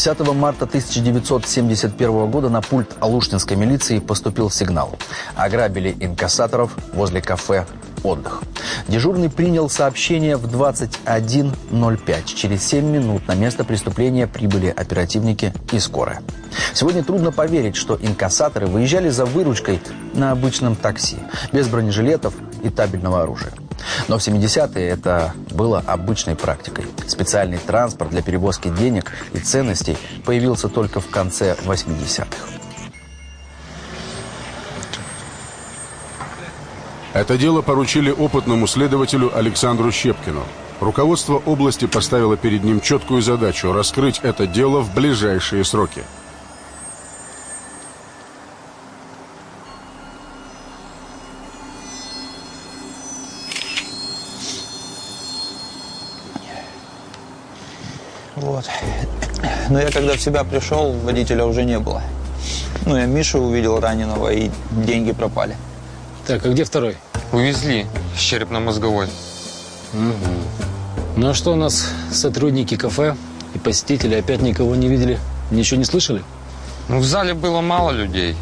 Десятого марта 1971 года на пульт Алуштинской милиции поступил сигнал. Ограбили инкассаторов возле кафе «Отдых». Дежурный принял сообщение в 21.05. Через 7 минут на место преступления прибыли оперативники и скорая. Сегодня трудно поверить, что инкассаторы выезжали за выручкой на обычном такси, без бронежилетов и табельного оружия. Но в 70-е это было обычной практикой. Специальный транспорт для перевозки денег и ценностей появился только в конце 80-х. Это дело поручили опытному следователю Александру Щепкину. Руководство области поставило перед ним четкую задачу – раскрыть это дело в ближайшие сроки. Вот. Но я когда в себя пришел, водителя уже не было. Ну, я Мишу увидел раненого, и деньги пропали. Так, а где второй? Увезли с черепно-мозговой. Угу. Ну а что у нас сотрудники кафе и посетители опять никого не видели? Ничего не слышали? Ну, в зале было мало людей.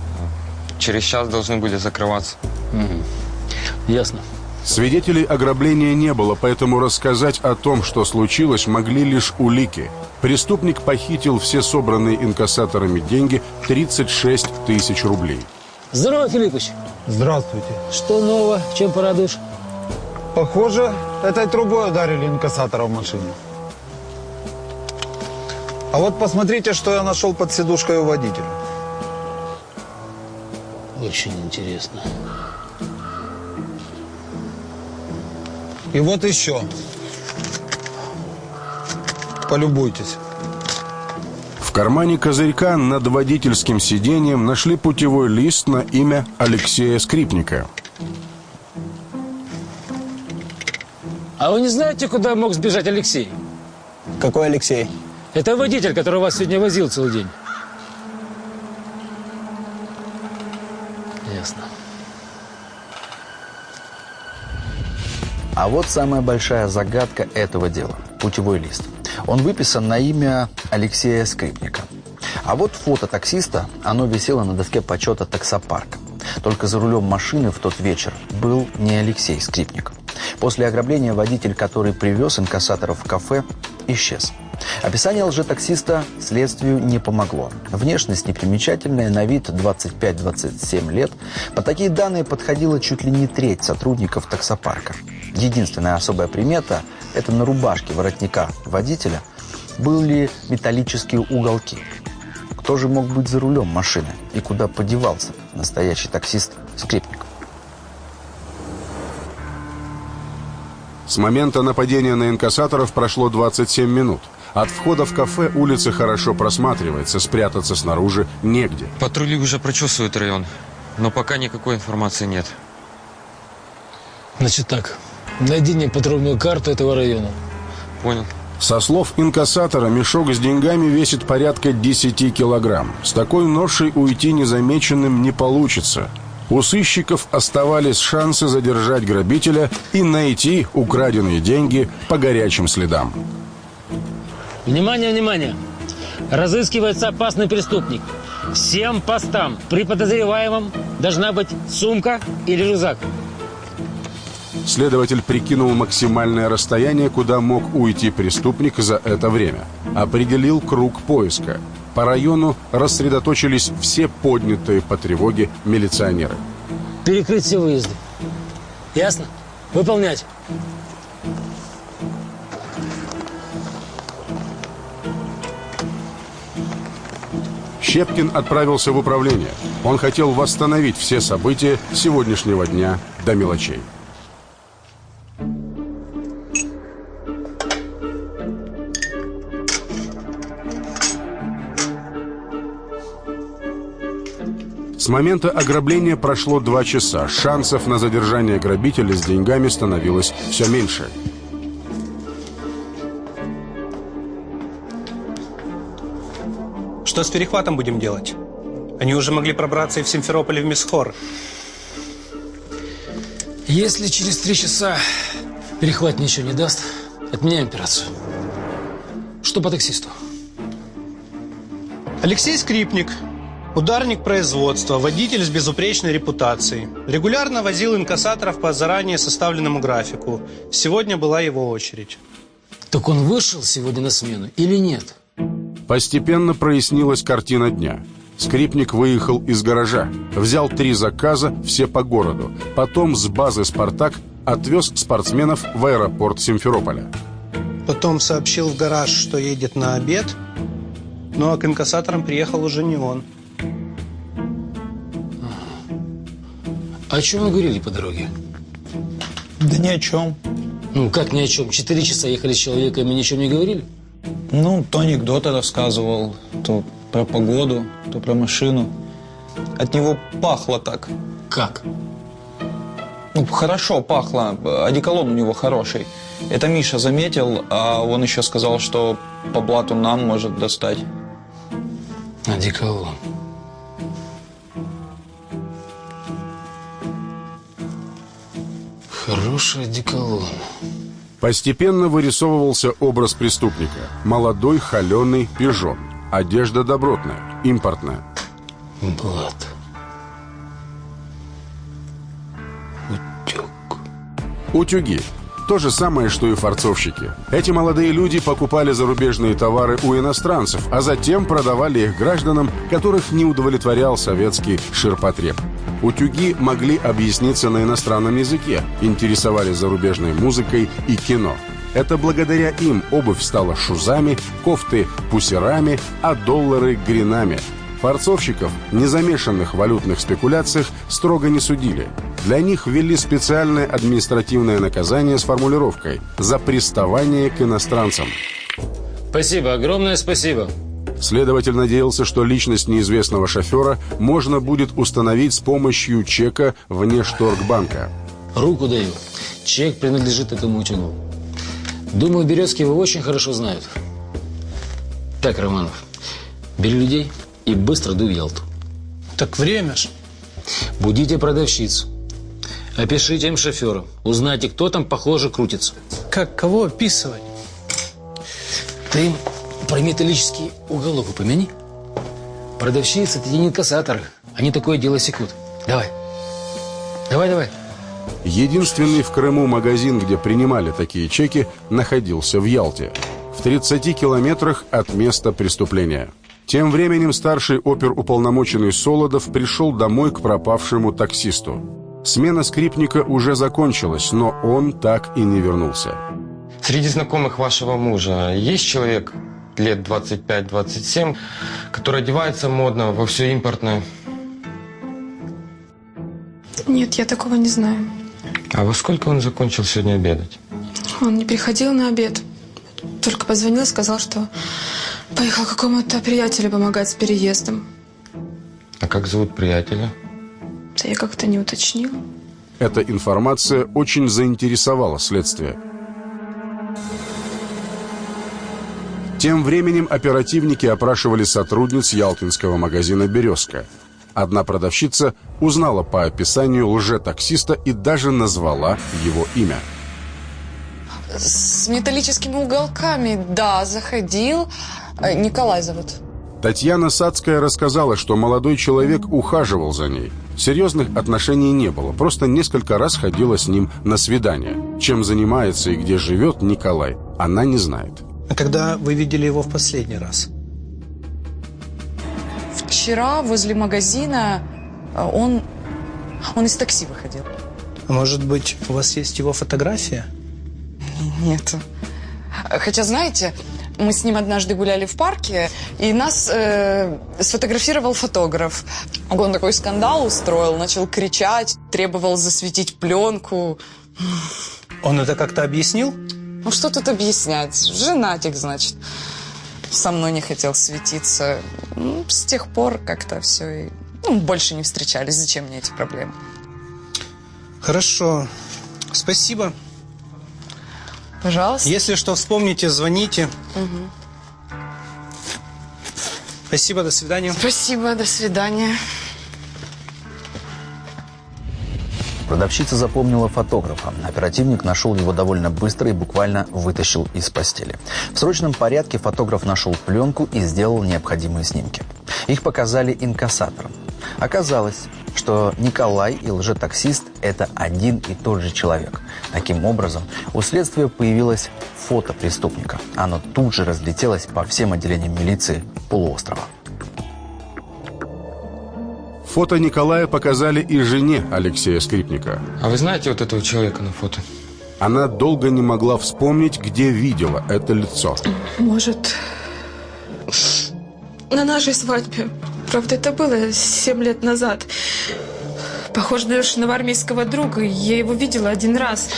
Через час должны были закрываться. Угу. Ясно. Свидетелей ограбления не было, поэтому рассказать о том, что случилось, могли лишь улики. Преступник похитил все собранные инкассаторами деньги 36 тысяч рублей. Здорово, Филиппович. Здравствуйте. Что нового? Чем порадуешь? Похоже, этой трубой ударили инкассатора в машине. А вот посмотрите, что я нашел под сидушкой у водителя. Очень интересно. И вот еще. Полюбуйтесь. В кармане козырька над водительским сиденьем нашли путевой лист на имя Алексея Скрипника. А вы не знаете, куда мог сбежать Алексей? Какой Алексей? Это водитель, который вас сегодня возил целый день. Ясно. А вот самая большая загадка этого дела – путевой лист. Он выписан на имя Алексея Скрипника. А вот фото таксиста, оно висело на доске почета таксопарка. Только за рулем машины в тот вечер был не Алексей Скрипник. После ограбления водитель, который привез инкассаторов в кафе, исчез. Описание лжетаксиста следствию не помогло. Внешность непримечательная, на вид 25-27 лет. По такие данные подходила чуть ли не треть сотрудников таксопарка. Единственная особая примета – это на рубашке воротника водителя были металлические уголки. Кто же мог быть за рулем машины и куда подевался настоящий таксист-скрипник? С момента нападения на инкассаторов прошло 27 минут. От входа в кафе улица хорошо просматривается, спрятаться снаружи негде. Патрули уже прочесывают район, но пока никакой информации нет. Значит так, найди мне подробную карту этого района. Понял. Со слов инкассатора, мешок с деньгами весит порядка 10 килограмм. С такой ношей уйти незамеченным не получится. У сыщиков оставались шансы задержать грабителя и найти украденные деньги по горячим следам. Внимание, внимание! Разыскивается опасный преступник. Всем постам при подозреваемом должна быть сумка или рюкзак. Следователь прикинул максимальное расстояние, куда мог уйти преступник за это время. Определил круг поиска. По району рассредоточились все поднятые по тревоге милиционеры. Перекрыть все выезды. Ясно? Выполнять. Щепкин отправился в управление. Он хотел восстановить все события сегодняшнего дня до мелочей. С момента ограбления прошло два часа. Шансов на задержание грабителя с деньгами становилось все меньше. Что с перехватом будем делать? Они уже могли пробраться и в Симферополь, и в Месхор. Если через три часа перехват ничего не даст, отменяем операцию. Что по таксисту? Алексей Скрипник, ударник производства, водитель с безупречной репутацией. Регулярно возил инкассаторов по заранее составленному графику. Сегодня была его очередь. Так он вышел сегодня на смену или нет? Постепенно прояснилась картина дня. Скрипник выехал из гаража, взял три заказа, все по городу. Потом с базы «Спартак» отвез спортсменов в аэропорт Симферополя. Потом сообщил в гараж, что едет на обед. Ну а к инкассаторам приехал уже не он. О чем вы говорили по дороге? Да ни о чем. Ну, как ни о чем? Четыре часа ехали с человеком и ни о чем не говорили? Ну, то анекдоты рассказывал, то про погоду, то про машину. От него пахло так. Как? Ну, хорошо пахло. Одеколон у него хороший. Это Миша заметил, а он еще сказал, что по блату нам может достать. Одеколон. Хороший одеколон. Постепенно вырисовывался образ преступника. Молодой, холеный, пижон. Одежда добротная, импортная. Блат. Утюг. Утюги. То же самое, что и форцовщики. Эти молодые люди покупали зарубежные товары у иностранцев, а затем продавали их гражданам, которых не удовлетворял советский ширпотреб. Утюги могли объясниться на иностранном языке, интересовались зарубежной музыкой и кино. Это благодаря им обувь стала шузами, кофты – пусерами, а доллары – гринами. Форцовщиков, не замешанных в валютных спекуляциях, строго не судили. Для них ввели специальное административное наказание с формулировкой «за приставание к иностранцам». Спасибо, огромное спасибо. Следователь надеялся, что личность неизвестного шофера можно будет установить с помощью чека внешторгбанка. Руку даю. Чек принадлежит этому утюгу. Думаю, Березки его очень хорошо знают. Так, Романов, бери людей и быстро дуй в Ялту. Так время ж. Будите продавщицу. Опишите им шофера. Узнайте, кто там, похоже, крутится. Как, кого описывать? Ты про металлический уголок упомяни. Продавщицы – это не инкассаторы. Они такое дело секут. Давай. Давай, давай. Единственный в Крыму магазин, где принимали такие чеки, находился в Ялте. В 30 километрах от места преступления. Тем временем старший оперуполномоченный Солодов пришел домой к пропавшему таксисту. Смена скрипника уже закончилась, но он так и не вернулся. Среди знакомых вашего мужа есть человек лет 25-27, который одевается модно во все импортное? Нет, я такого не знаю. А во сколько он закончил сегодня обедать? Он не приходил на обед. Только позвонил, сказал, что поехал к какому-то приятелю помогать с переездом. А как зовут приятеля? Да я как-то не уточнила. Эта информация очень заинтересовала следствие. Тем временем оперативники опрашивали сотрудниц ялтинского магазина «Березка». Одна продавщица узнала по описанию лже-таксиста и даже назвала его имя. С металлическими уголками, да, заходил. Э, Николай зовут. Татьяна Сацкая рассказала, что молодой человек ухаживал за ней. Серьезных отношений не было, просто несколько раз ходила с ним на свидание. Чем занимается и где живет Николай, она не знает. А когда вы видели его в последний раз? Вчера возле магазина э, он, он из такси выходил. А может быть, у вас есть его фотография? Нет. Хотя, знаете, мы с ним однажды гуляли в парке, и нас э, сфотографировал фотограф. Он такой скандал устроил, начал кричать, требовал засветить пленку. Он это как-то объяснил? Ну, что тут объяснять? Женатик, значит. Со мной не хотел светиться. Ну, с тех пор как-то все и... Ну, больше не встречались. Зачем мне эти проблемы? Хорошо. Спасибо. Пожалуйста. Если что, вспомните, звоните. Спасибо, до свидания. Спасибо, до свидания. Продавщица запомнила фотографа. Оперативник нашел его довольно быстро и буквально вытащил из постели. В срочном порядке фотограф нашел пленку и сделал необходимые снимки. Их показали инкассаторам. Оказалось, что Николай и лжетаксист – это один и тот же человек. Таким образом, у следствия появилось фото преступника. Оно тут же разлетелось по всем отделениям милиции полуострова. Фото Николая показали и жене Алексея Скрипника. А вы знаете вот этого человека на фото? Она долго не могла вспомнить, где видела это лицо. Может, на нашей свадьбе. Правда, это было семь лет назад. Похож на Лешиного армейского друга. Я его видела один раз.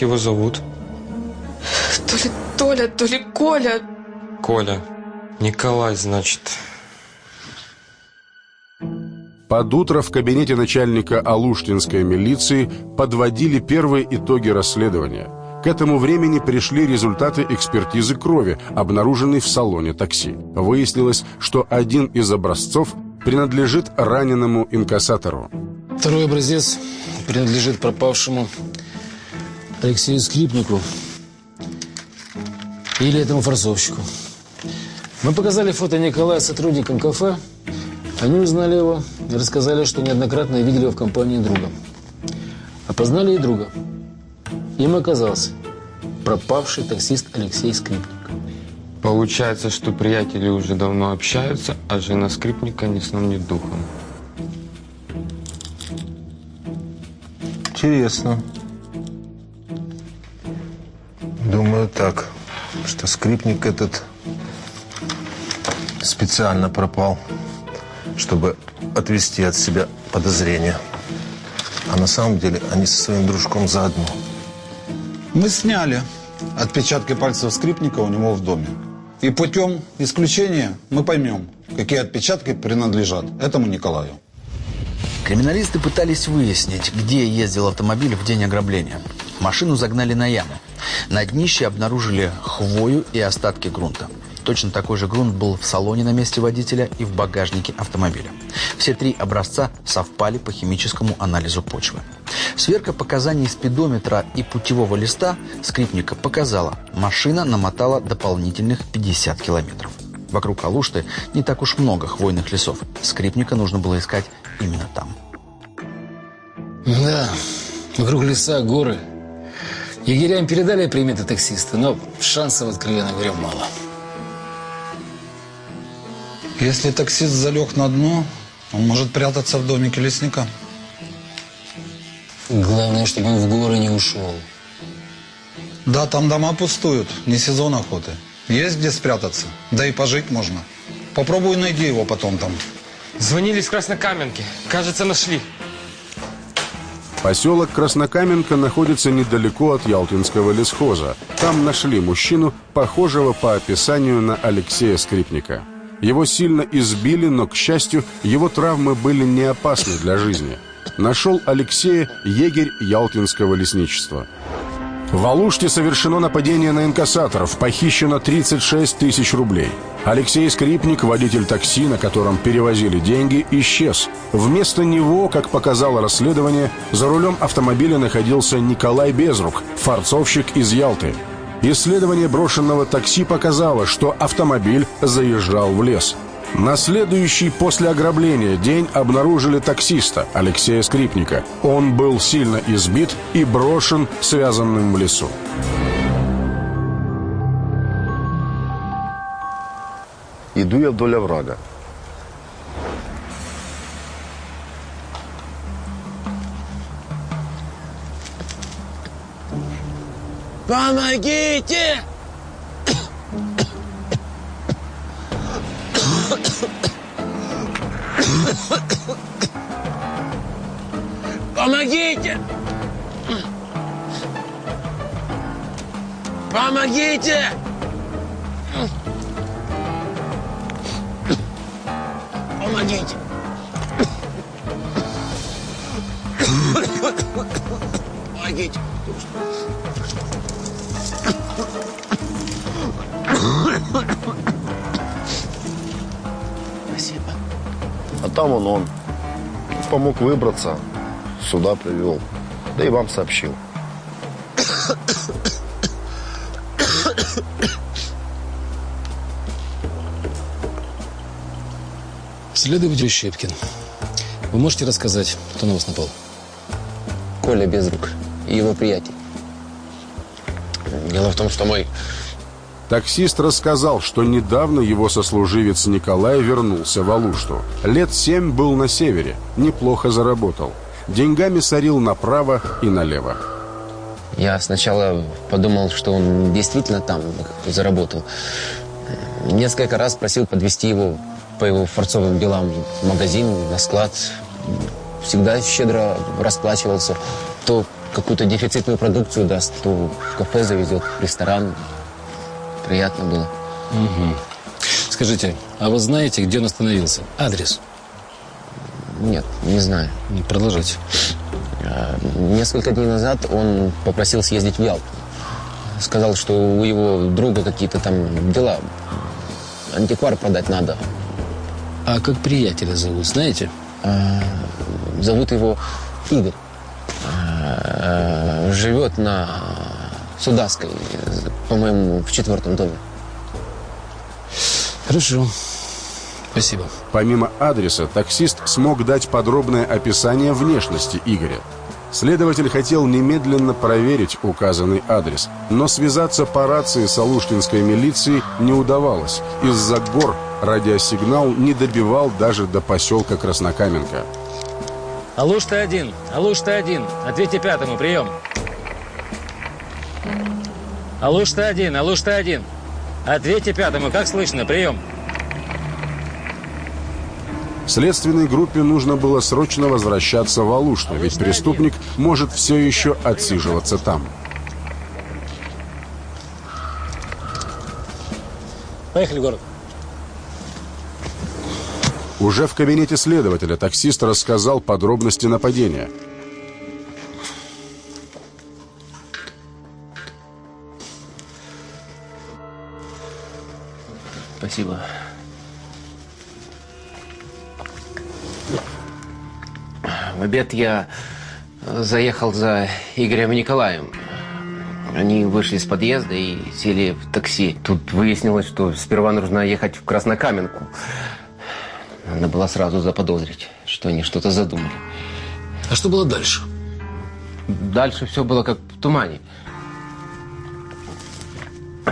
Как его зовут? То ли Толя, то ли Коля. Коля. Николай, значит. Под утро в кабинете начальника Алуштинской милиции подводили первые итоги расследования. К этому времени пришли результаты экспертизы крови, обнаруженной в салоне такси. Выяснилось, что один из образцов принадлежит раненому инкассатору. Второй образец принадлежит пропавшему Алексею Скрипнику или этому форцовщику. Мы показали фото Николая сотрудникам кафе. Они узнали его и рассказали, что неоднократно видели его в компании друга. Опознали и друга. Им оказался пропавший таксист Алексей Скрипник. Получается, что приятели уже давно общаются, а жена скрипника ни сном, ни духом. Интересно. Думаю так, что скрипник этот специально пропал, чтобы отвести от себя подозрения. А на самом деле они со своим дружком заодно. Мы сняли отпечатки пальцев скрипника у него в доме. И путем исключения мы поймем, какие отпечатки принадлежат этому Николаю. Криминалисты пытались выяснить, где ездил автомобиль в день ограбления. Машину загнали на яму. На днище обнаружили хвою и остатки грунта. Точно такой же грунт был в салоне на месте водителя и в багажнике автомобиля. Все три образца совпали по химическому анализу почвы. Сверка показаний спидометра и путевого листа скрипника показала, машина намотала дополнительных 50 километров. Вокруг Алушты не так уж много хвойных лесов. Скрипника нужно было искать именно там. Да, вокруг леса, горы. Егерям передали приметы таксиста, но шансов, откровенно говоря, мало. Если таксист залег на дно, он может прятаться в домике лесника. Главное, чтобы он в горы не ушел. Да, там дома пустуют, не сезон охоты. Есть где спрятаться, да и пожить можно. Попробуй найди его потом там. Звонили с Краснокаменки. Кажется, нашли. Поселок Краснокаменка находится недалеко от Ялтинского лесхоза. Там нашли мужчину, похожего по описанию на Алексея Скрипника. Его сильно избили, но, к счастью, его травмы были не опасны для жизни. Нашел Алексея егерь Ялтинского лесничества. В Алуште совершено нападение на инкассаторов, похищено 36 тысяч рублей. Алексей Скрипник, водитель такси, на котором перевозили деньги, исчез. Вместо него, как показало расследование, за рулем автомобиля находился Николай Безрук, фарцовщик из Ялты. Исследование брошенного такси показало, что автомобиль заезжал в лес. На следующий после ограбления день обнаружили таксиста Алексея Скрипника. Он был сильно избит и брошен связанным в лесу. Иду я вдоль оврага. Помогите! Помогите! Помогите! Помогите! Помогите! Спасибо. А там он он. Помог выбраться. Сюда привел. Да и вам сообщил. Следователь Щепкин. Вы можете рассказать, кто на вас напал? Коля Безрук и его приятель. Дело в том, что мой Таксист рассказал, что недавно его сослуживец Николай вернулся в Алушту. Лет семь был на севере, неплохо заработал. Деньгами сорил направо и налево. Я сначала подумал, что он действительно там заработал. Несколько раз просил подвести его по его форцовым делам в магазин, на склад. Всегда щедро расплачивался. То какую-то дефицитную продукцию даст, то в кафе завезет, в ресторан. Приятно было. Угу. Скажите, а вы знаете, где он остановился? Адрес? Нет, не знаю. Продолжайте. А, Несколько дней назад он попросил съездить в Ялту. Сказал, что у его друга какие-то там дела. Антиквар продать надо. А как приятеля зовут, знаете? А, зовут его Игорь. А, живет на Судасской, по-моему, в четвертом доме. Хорошо. Спасибо. Помимо адреса, таксист смог дать подробное описание внешности Игоря. Следователь хотел немедленно проверить указанный адрес, но связаться по рации с алуштинской милицией не удавалось. Из-за гор радиосигнал не добивал даже до поселка Краснокаменка. Алушта-1, Алушта-1, ответьте пятому, прием. Алушта-1, Алушта-1, ответьте пятому, как слышно, прием. Следственной группе нужно было срочно возвращаться в Алушту, ведь преступник может все еще отсиживаться там. Поехали в город. Уже в кабинете следователя таксист рассказал подробности нападения. Спасибо. В обед я заехал за Игорем Николаем. Они вышли из подъезда и сели в такси. Тут выяснилось, что сперва нужно ехать в Краснокаменку. Надо было сразу заподозрить, что они что-то задумали. А что было дальше? Дальше все было как в тумане.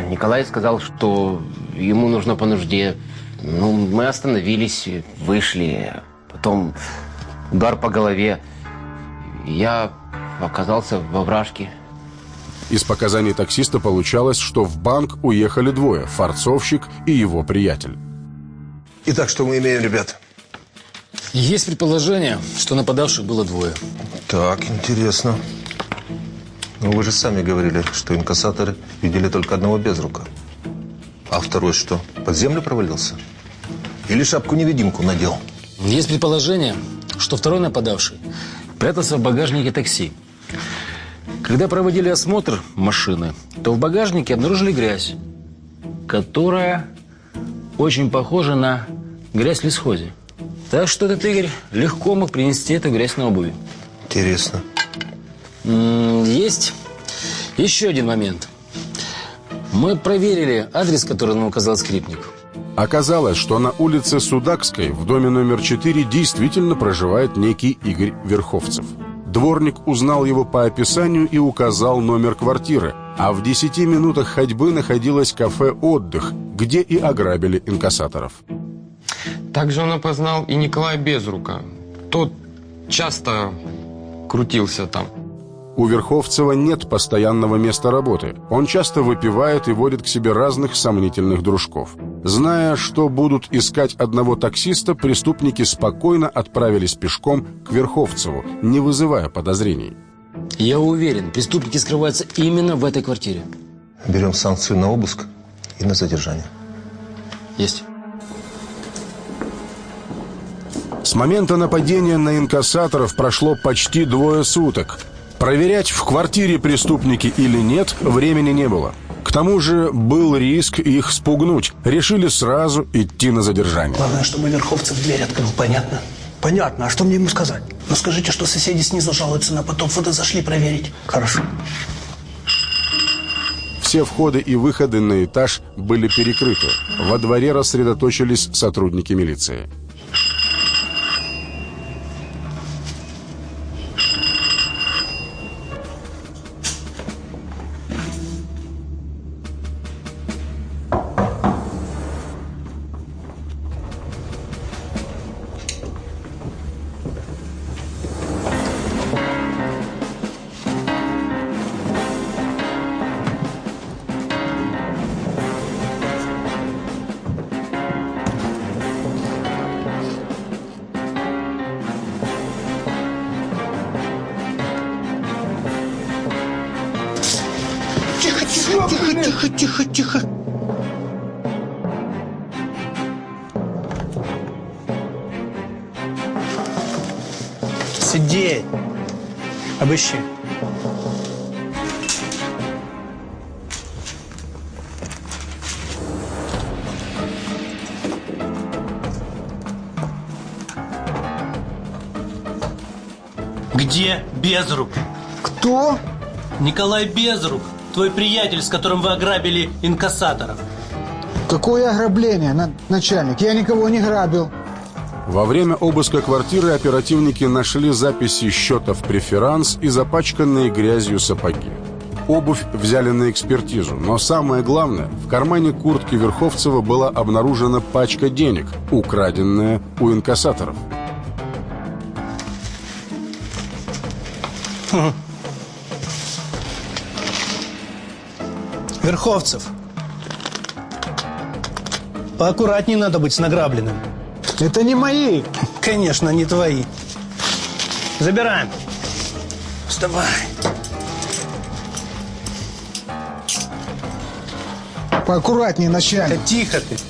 Николай сказал, что ему нужно по нужде. Ну, мы остановились, вышли. Потом удар по голове. Я оказался во вражке. Из показаний таксиста получалось, что в банк уехали двое – форцовщик и его приятель. Итак, что мы имеем, ребят? Есть предположение, что нападавших было двое. Так, интересно. Но вы же сами говорили, что инкассаторы видели только одного безрука. А второй что, под землю провалился? Или шапку-невидимку надел? Есть предположение, что второй нападавший прятался в багажнике такси. Когда проводили осмотр машины, то в багажнике обнаружили грязь, которая очень похожа на грязь в лесхозе. Так что этот Игорь легко мог принести эту грязь на обуви. Интересно. Есть еще один момент. Мы проверили адрес, который нам указал скрипник. Оказалось, что на улице Судакской в доме номер 4 действительно проживает некий Игорь Верховцев. Дворник узнал его по описанию и указал номер квартиры, а в 10 минутах ходьбы находилось кафе «Отдых», где и ограбили инкассаторов. Также он опознал и Николая Безрука. Тот часто крутился там. У Верховцева нет постоянного места работы. Он часто выпивает и водит к себе разных сомнительных дружков. Зная, что будут искать одного таксиста, преступники спокойно отправились пешком к Верховцеву, не вызывая подозрений. Я уверен, преступники скрываются именно в этой квартире. Берем санкцию на обыск и на задержание. Есть. С момента нападения на инкассаторов прошло почти двое суток. Проверять, в квартире преступники или нет, времени не было. К тому же был риск их спугнуть. Решили сразу идти на задержание. Главное, чтобы Верховцев дверь открыл, понятно? Понятно. А что мне ему сказать? Ну скажите, что соседи снизу жалуются на потоп воды, зашли проверить. Хорошо. Все входы и выходы на этаж были перекрыты. Во дворе рассредоточились сотрудники милиции. Безрук, твой приятель, с которым вы ограбили инкассаторов. Какое ограбление, на- начальник? Я никого не грабил. Во время обыска квартиры оперативники нашли записи счетов преферанс и запачканные грязью сапоги. Обувь взяли на экспертизу, но самое главное, в кармане куртки Верховцева была обнаружена пачка денег, украденная у инкассаторов. Хм. Верховцев. Поаккуратнее надо быть с награбленным. Это не мои. Конечно, не твои. Забираем. Вставай. Поаккуратнее, начальник. Да тихо ты.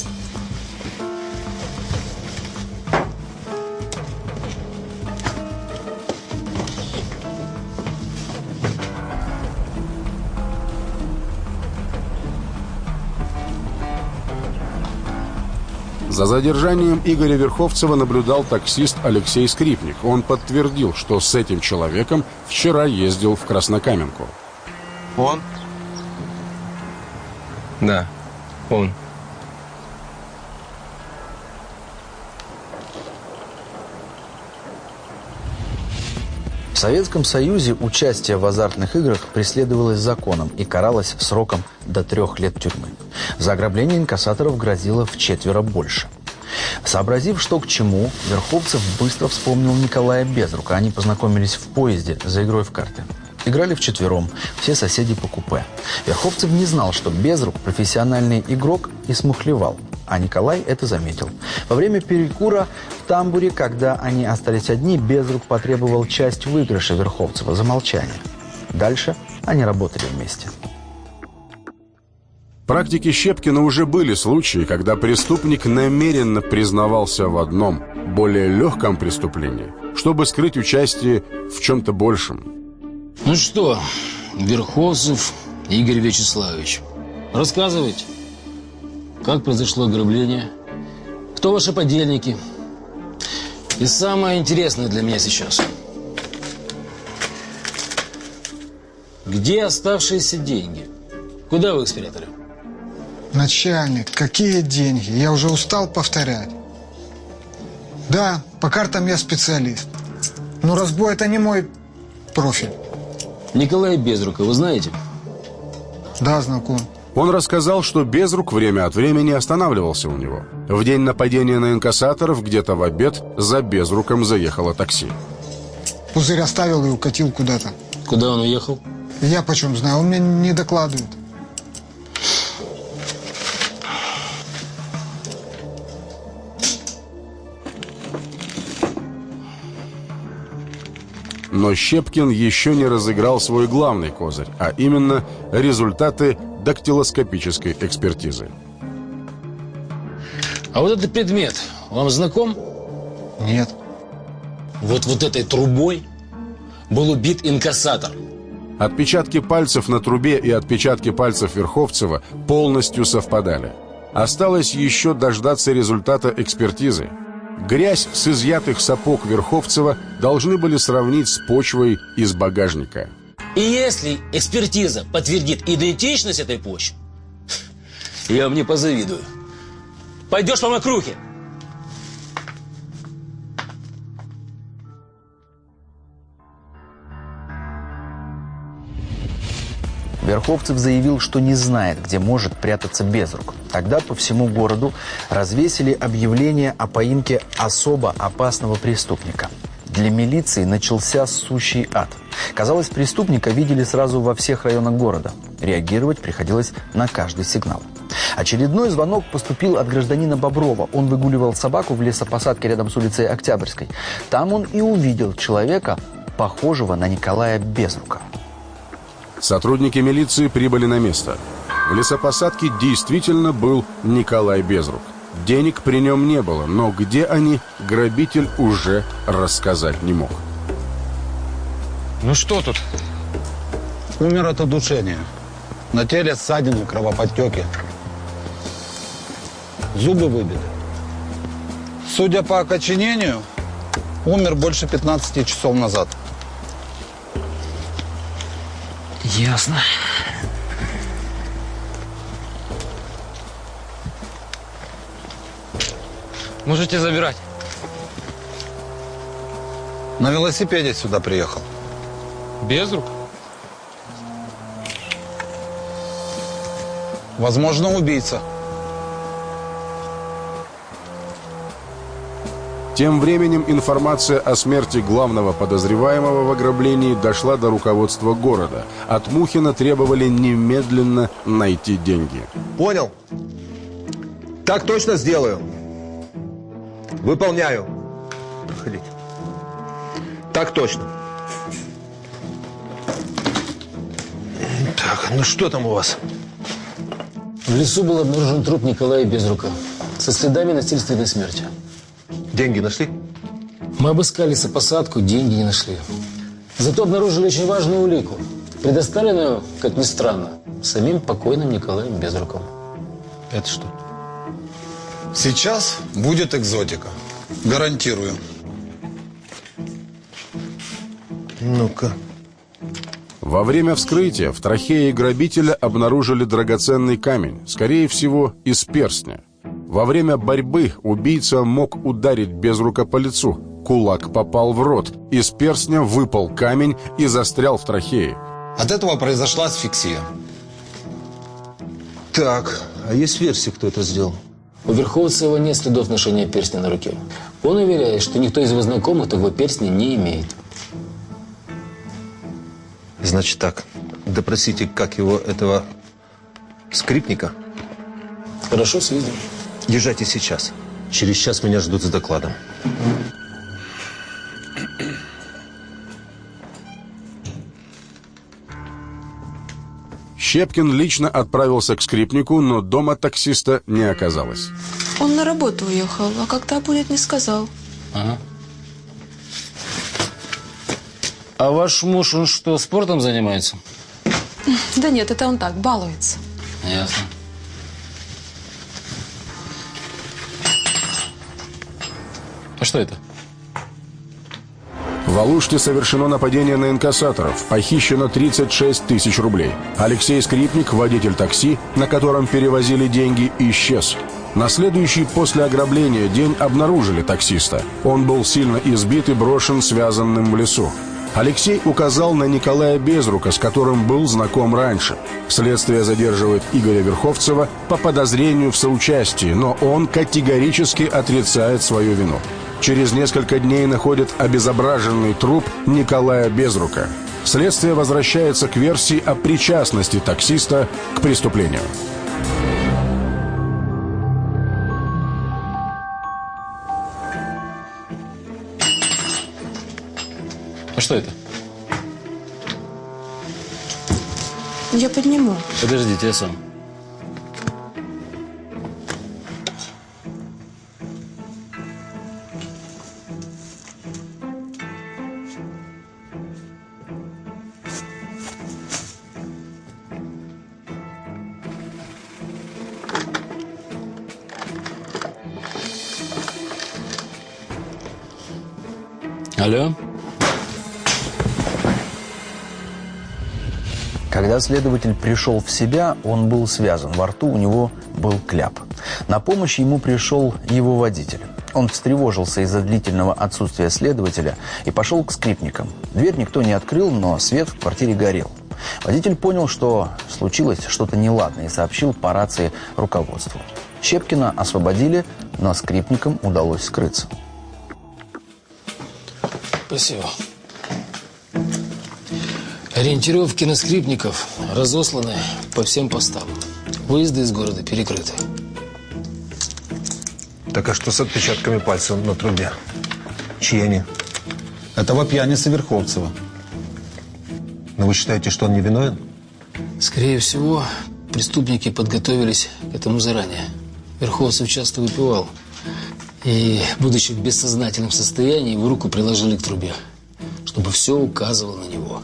За задержанием Игоря Верховцева наблюдал таксист Алексей Скрипник. Он подтвердил, что с этим человеком вчера ездил в Краснокаменку. Он? Да, он. В Советском Союзе участие в азартных играх преследовалось законом и каралось сроком до трех лет тюрьмы. За ограбление инкассаторов грозило в четверо больше. Сообразив, что к чему, Верховцев быстро вспомнил Николая Безрука. Они познакомились в поезде за игрой в карты. Играли вчетвером, все соседи по купе. Верховцев не знал, что Безрук – профессиональный игрок и смухлевал. А Николай это заметил. Во время перекура в тамбуре, когда они остались одни, Безрук потребовал часть выигрыша Верховцева за молчание. Дальше они работали вместе. В практике Щепкина уже были случаи, когда преступник намеренно признавался в одном, более легком преступлении, чтобы скрыть участие в чем-то большем. Ну что, Верховцев Игорь Вячеславович, рассказывайте, как произошло ограбление, кто ваши подельники и самое интересное для меня сейчас. Где оставшиеся деньги? Куда вы их спрятали? Начальник, какие деньги? Я уже устал повторять. Да, по картам я специалист. Но разбой это не мой профиль. Николая Безрука вы знаете? Да, знаком. Он рассказал, что Безрук время от времени останавливался у него. В день нападения на инкассаторов где-то в обед за Безруком заехало такси. Пузырь оставил и укатил куда-то. Куда он уехал? Я почем знаю, он мне не докладывает. Но Щепкин еще не разыграл свой главный козырь, а именно результаты дактилоскопической экспертизы. А вот этот предмет вам знаком? Нет. Вот вот этой трубой был убит инкассатор. Отпечатки пальцев на трубе и отпечатки пальцев Верховцева полностью совпадали. Осталось еще дождаться результата экспертизы. Грязь с изъятых сапог Верховцева должны были сравнить с почвой из багажника. И если экспертиза подтвердит идентичность этой почвы, я вам не позавидую. Пойдешь по мокрухе. Верховцев заявил, что не знает, где может прятаться Безрук. Тогда по всему городу развесили объявление о поимке особо опасного преступника. Для милиции начался сущий ад. Казалось, преступника видели сразу во всех районах города. Реагировать приходилось на каждый сигнал. Очередной звонок поступил от гражданина Боброва. Он выгуливал собаку в лесопосадке рядом с улицей Октябрьской. Там он и увидел человека, похожего на Николая Безрука. Сотрудники милиции прибыли на место. В лесопосадке действительно был Николай Безрук. Денег при нем не было, но где они, грабитель уже рассказать не мог. Ну что тут? Умер от удушения. На теле ссадины, кровоподтеки. Зубы выбиты. Судя по окоченению, умер больше 15 часов назад. Ясно. Можете забирать. На велосипеде сюда приехал. Без рук? Возможно, убийца. Тем временем информация о смерти главного подозреваемого в ограблении дошла до руководства города. От Мухина требовали немедленно найти деньги. Понял. Так точно сделаю. Выполняю. Проходите. Так точно. Так, ну что там у вас? В лесу был обнаружен труп Николая Безрука со следами насильственной смерти. Деньги нашли? Мы обыскали сопосадку, деньги не нашли. Зато обнаружили очень важную улику, предоставленную, как ни странно, самим покойным Николаем Безруком. Это что? Сейчас будет экзотика. Гарантирую. Ну-ка. Во время вскрытия в трахее грабителя обнаружили драгоценный камень, скорее всего, из перстня. Во время борьбы убийца мог ударить без рука по лицу. Кулак попал в рот. Из перстня выпал камень и застрял в трахее. От этого произошла асфиксия. Так, а есть версия, кто это сделал? У Верховцева нет следов ношения перстня на руке. Он уверяет, что никто из его знакомых такого перстня не имеет. Значит так, допросите, как его, этого скрипника. Хорошо, съездим. Езжайте сейчас. Через час меня ждут с докладом. Щепкин лично отправился к скрипнику, но дома таксиста не оказалось. Он на работу уехал, а когда будет, не сказал. Ага. А ваш муж, он что, спортом занимается? Да нет, это он так, балуется. Ясно. А что это? В Алуште совершено нападение на инкассаторов. Похищено 36 тысяч рублей. Алексей Скрипник, водитель такси, на котором перевозили деньги, исчез. На следующий после ограбления день обнаружили таксиста. Он был сильно избит и брошен связанным в лесу. Алексей указал на Николая Безрука, с которым был знаком раньше. Следствие задерживает Игоря Верховцева по подозрению в соучастии, но он категорически отрицает свою вину. Через несколько дней находят обезображенный труп Николая Безрука. Следствие возвращается к версии о причастности таксиста к преступлению. А что это? Я подниму. Подождите, я сам. Алло? Когда следователь пришел в себя, он был связан. Во рту у него был кляп. На помощь ему пришел его водитель. Он встревожился из-за длительного отсутствия следователя и пошел к скрипникам. Дверь никто не открыл, но свет в квартире горел. Водитель понял, что случилось что-то неладное и сообщил по рации руководству. Щепкина освободили, но скрипникам удалось скрыться. Спасибо. Ориентировки на скрипников разосланы по всем постам. Выезды из города перекрыты. Так а что с отпечатками пальцев на трубе? Чьи они? Этого пьяницы Верховцева. Но вы считаете, что он не виновен? Скорее всего, преступники подготовились к этому заранее. Верховцев часто выпивал. И, будучи в бессознательном состоянии, его руку приложили к трубе, чтобы все указывало на него.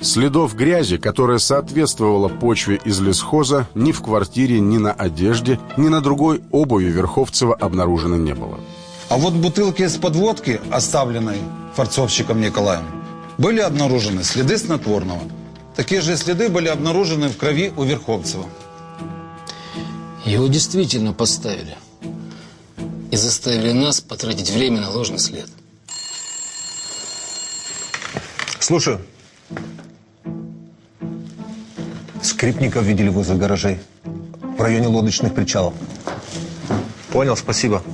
Следов грязи, которая соответствовала почве из лесхоза, ни в квартире, ни на одежде, ни на другой обуви Верховцева обнаружено не было. А вот бутылки из-под водки, оставленной форцовщиком Николаем, были обнаружены следы снотворного. Такие же следы были обнаружены в крови у Верховцева. Его действительно поставили. И заставили нас потратить время на ложный след. Слушаю. Скрипников видели возле гаражей. В районе лодочных причалов. Понял, спасибо.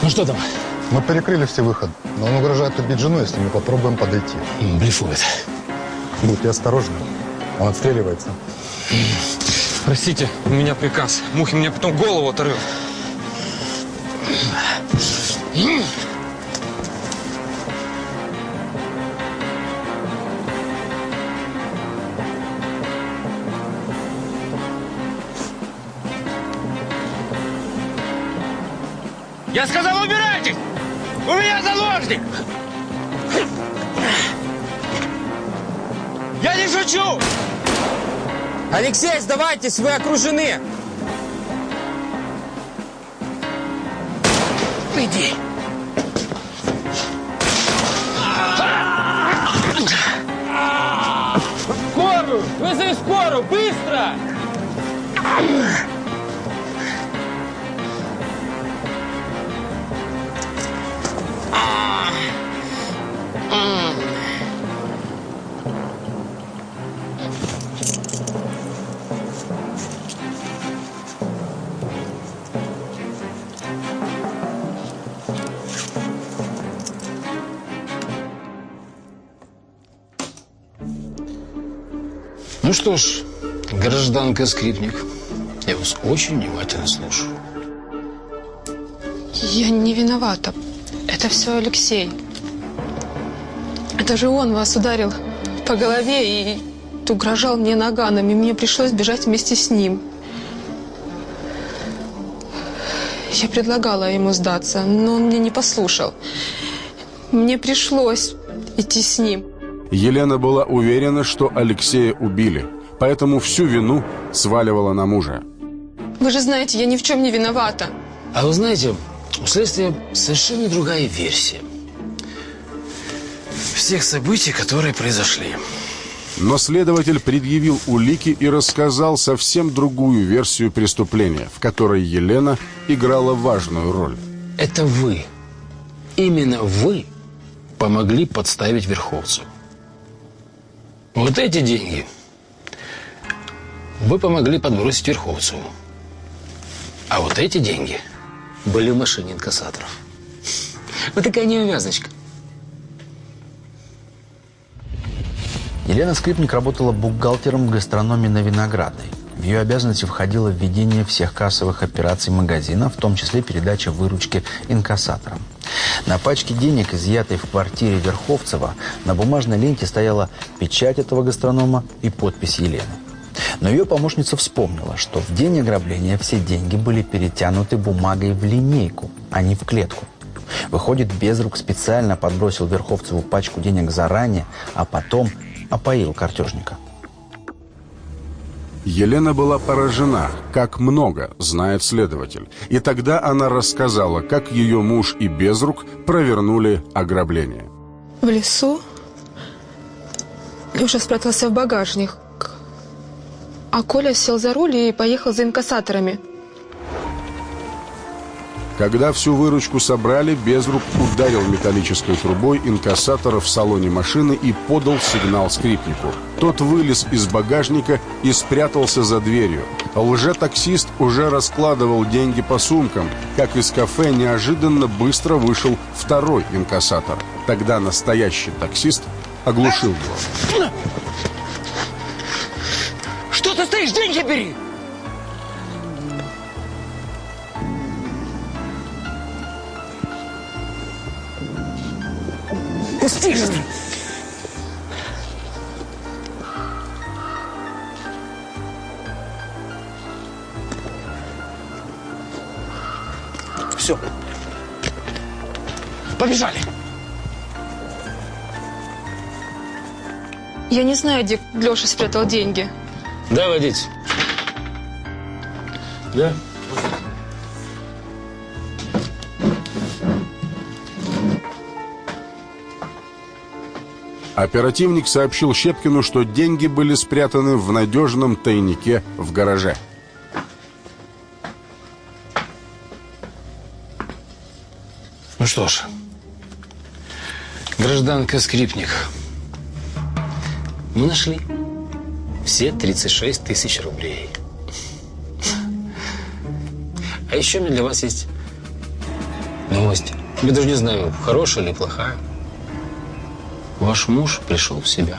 Ну что там? Мы перекрыли все выходы, но он угрожает убить жену, если мы попробуем подойти. Блефует. Будьте осторожны. Он отстреливается. Простите, у меня приказ. Мухи мне потом голову оторвет. Я сказал, убирайтесь! У меня заложник! Я не шучу! Алексей, сдавайтесь, вы окружены! Иди! Скорую! Вызови скорую! Быстро! Что ж, гражданка Скрипник, я вас очень внимательно слушаю. Я не виновата. Это все Алексей. Это же он вас ударил по голове и угрожал мне наганами. Мне пришлось бежать вместе с ним. Я предлагала ему сдаться, но он мне не послушал. Мне пришлось идти с ним. Елена была уверена, что Алексея убили, поэтому всю вину сваливала на мужа. Вы же знаете, я ни в чем не виновата. А вы знаете, у следствия совершенно другая версия всех событий, которые произошли. Но следователь предъявил улики и рассказал совсем другую версию преступления, в которой Елена играла важную роль. Это вы, именно вы помогли подставить Верховцу. Вот эти деньги вы помогли подбросить Верховцу. А вот эти деньги были в машине инкассаторов. Вот такая неувязочка. Елена Скрипник работала бухгалтером в гастрономе на Виноградной. В ее обязанности входило введение всех кассовых операций магазина, в том числе передача выручки инкассаторам. На пачке денег, изъятой в квартире Верховцева, на бумажной ленте стояла печать этого гастронома и подпись Елены. Но ее помощница вспомнила, что в день ограбления все деньги были перетянуты бумагой в линейку, а не в клетку. Выходит, Безрук специально подбросил Верховцеву пачку денег заранее, а потом опоил картежника. Елена была поражена, как много знает следователь. И тогда она рассказала, как ее муж и Безрук провернули ограбление. В лесу Леша спрятался в багажник. А Коля сел за руль и поехал за инкассаторами. Когда всю выручку собрали, Безрук ударил металлической трубой инкассатора в салоне машины и подал сигнал скрипнику. Тот вылез из багажника и спрятался за дверью. Лже-таксист уже раскладывал деньги по сумкам, как из кафе неожиданно быстро вышел второй инкассатор. Тогда настоящий таксист оглушил его. Что ты стоишь? Деньги бери! Пусти же! Все. Побежали. Я не знаю, где Леша спрятал деньги. Да, водить. Да. Оперативник сообщил Щепкину, что деньги были спрятаны в надежном тайнике в гараже. Ну что ж, гражданка Скрипник, мы нашли все 36 тысяч рублей. А еще у меня для вас есть новость. Я даже не знаю, хорошая или плохая. Ваш муж пришел в себя.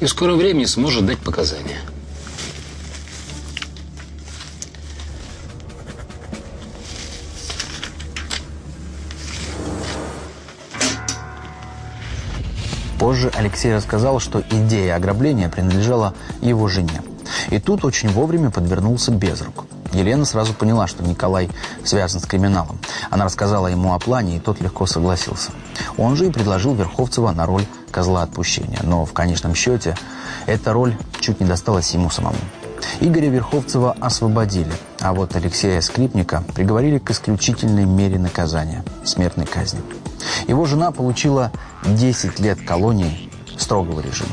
И в скором времени сможет дать показания. Позже Алексей рассказал, что идея ограбления принадлежала его жене. И тут очень вовремя подвернулся Безрук. Елена сразу поняла, что Николай связан с криминалом. Она рассказала ему о плане, и тот легко согласился. Он же и предложил Верховцева на роль козла отпущения. Но в конечном счете эта роль чуть не досталась ему самому. Игоря Верховцева освободили, а вот Алексея Скрипника приговорили к исключительной мере наказания – смертной казни. Его жена получила 10 лет колонии строгого режима.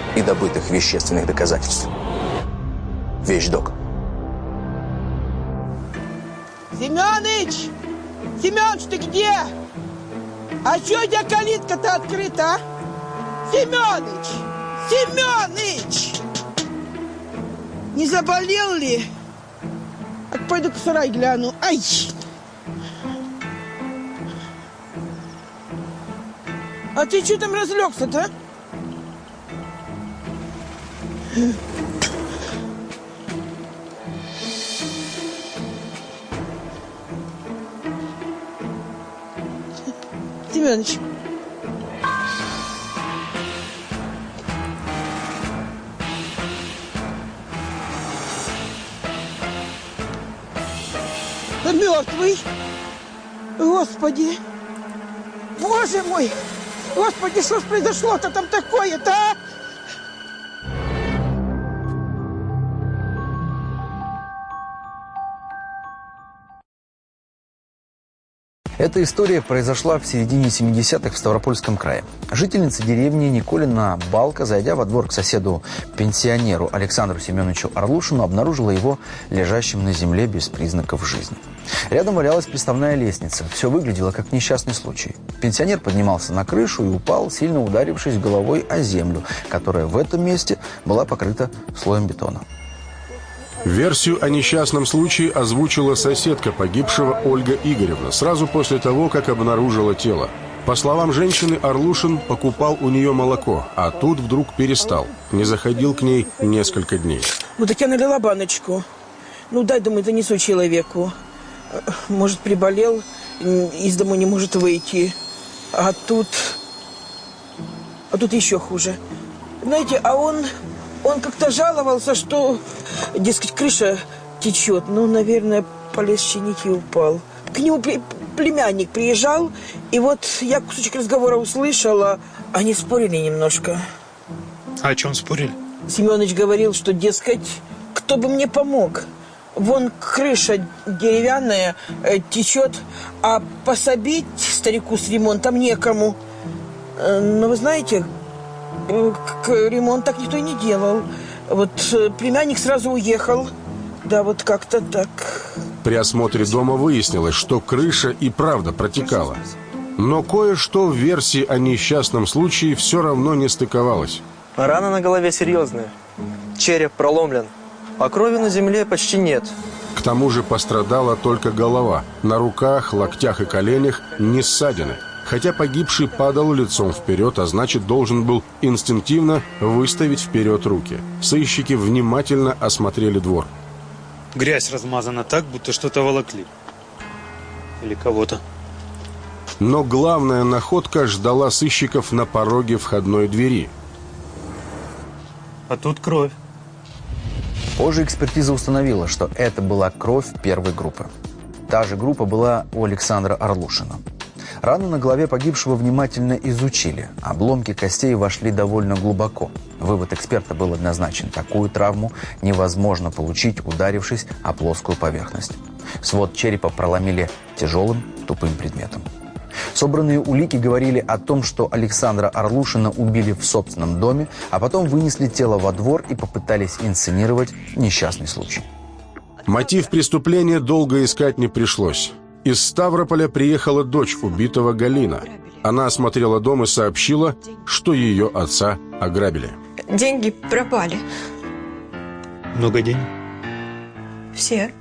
и добытых вещественных доказательств. Вещдок. Семёныч! Семёныч, ты где? А чё у тебя калитка-то открыта, а? Семёныч! Семёныч! Не заболел ли? А пойду к сарай гляну. Ай! А ты что там разлегся-то? Семенович. Мертвый. Господи. Боже мой. Господи, что ж произошло-то там такое-то, а? Эта история произошла в середине 70-х в Ставропольском крае. Жительница деревни Николина Балка, зайдя во двор к соседу-пенсионеру Александру Семеновичу Орлушину, обнаружила его лежащим на земле без признаков жизни. Рядом валялась приставная лестница. Все выглядело как несчастный случай. Пенсионер поднимался на крышу и упал, сильно ударившись головой о землю, которая в этом месте была покрыта слоем бетона. Версию о несчастном случае озвучила соседка погибшего Ольга Игоревна сразу после того, как обнаружила тело. По словам женщины, Орлушин покупал у нее молоко, а тут вдруг перестал. Не заходил к ней несколько дней. Ну так я налила баночку. Ну дай, думаю, донесу человеку. Может, приболел, из дома не может выйти. А тут... А тут еще хуже. Знаете, а он он как-то жаловался, что, дескать, крыша течет. Ну, наверное, полез чинить и упал. К нему племянник приезжал, и вот я кусочек разговора услышала. Они спорили немножко. А о чем спорили? Семенович говорил, что, дескать, кто бы мне помог. Вон крыша деревянная э, течет, а пособить старику с ремонтом некому. Э, но вы знаете, ремонт так никто и не делал. Вот э, племянник сразу уехал. Да, вот как-то так. При осмотре дома выяснилось, что крыша и правда протекала. Но кое-что в версии о несчастном случае все равно не стыковалось. Рана на голове серьезная. Череп проломлен. А крови на земле почти нет. К тому же пострадала только голова. На руках, локтях и коленях не ссадины хотя погибший падал лицом вперед, а значит должен был инстинктивно выставить вперед руки. Сыщики внимательно осмотрели двор. Грязь размазана так, будто что-то волокли. Или кого-то. Но главная находка ждала сыщиков на пороге входной двери. А тут кровь. Позже экспертиза установила, что это была кровь первой группы. Та же группа была у Александра Орлушина. Рану на голове погибшего внимательно изучили. Обломки костей вошли довольно глубоко. Вывод эксперта был однозначен. Такую травму невозможно получить, ударившись о плоскую поверхность. Свод черепа проломили тяжелым, тупым предметом. Собранные улики говорили о том, что Александра Орлушина убили в собственном доме, а потом вынесли тело во двор и попытались инсценировать несчастный случай. Мотив преступления долго искать не пришлось. Из Ставрополя приехала дочь убитого Галина. Она осмотрела дом и сообщила, что ее отца ограбили. Деньги пропали. Много денег? Все.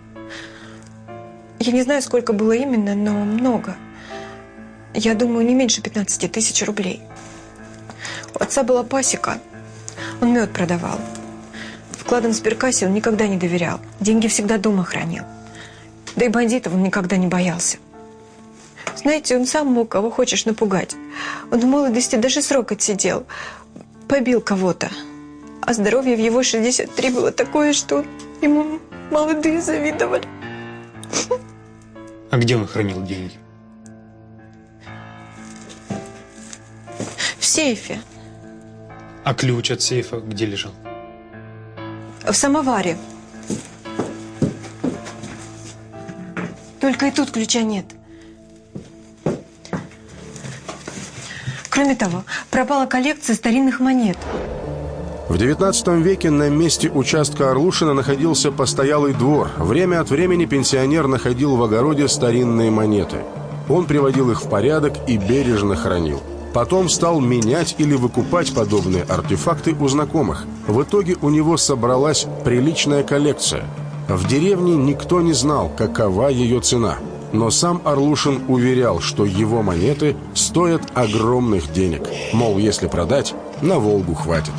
Я не знаю, сколько было именно, но много. Я думаю, не меньше 15 тысяч рублей. У отца была пасека. Он мед продавал. Вкладом в сберкассе он никогда не доверял. Деньги всегда дома хранил. Да и бандитов он никогда не боялся. Знаете, он сам мог кого хочешь напугать. Он в молодости даже срок отсидел. Побил кого-то. А здоровье в его 63 было такое, что ему молодые завидовали. А где он хранил деньги? В сейфе. А ключ от сейфа где лежал? В самоваре. Только и тут ключа нет. Кроме того, пропала коллекция старинных монет. В XIX веке на месте участка Орлушина находился постоялый двор. Время от времени пенсионер находил в огороде старинные монеты. Он приводил их в порядок и бережно хранил. Потом стал менять или выкупать подобные артефакты у знакомых. В итоге у него собралась приличная коллекция. В деревне никто не знал, какова ее цена. Но сам Орлушин уверял, что его монеты стоят огромных денег. Мол, если продать, на Волгу хватит.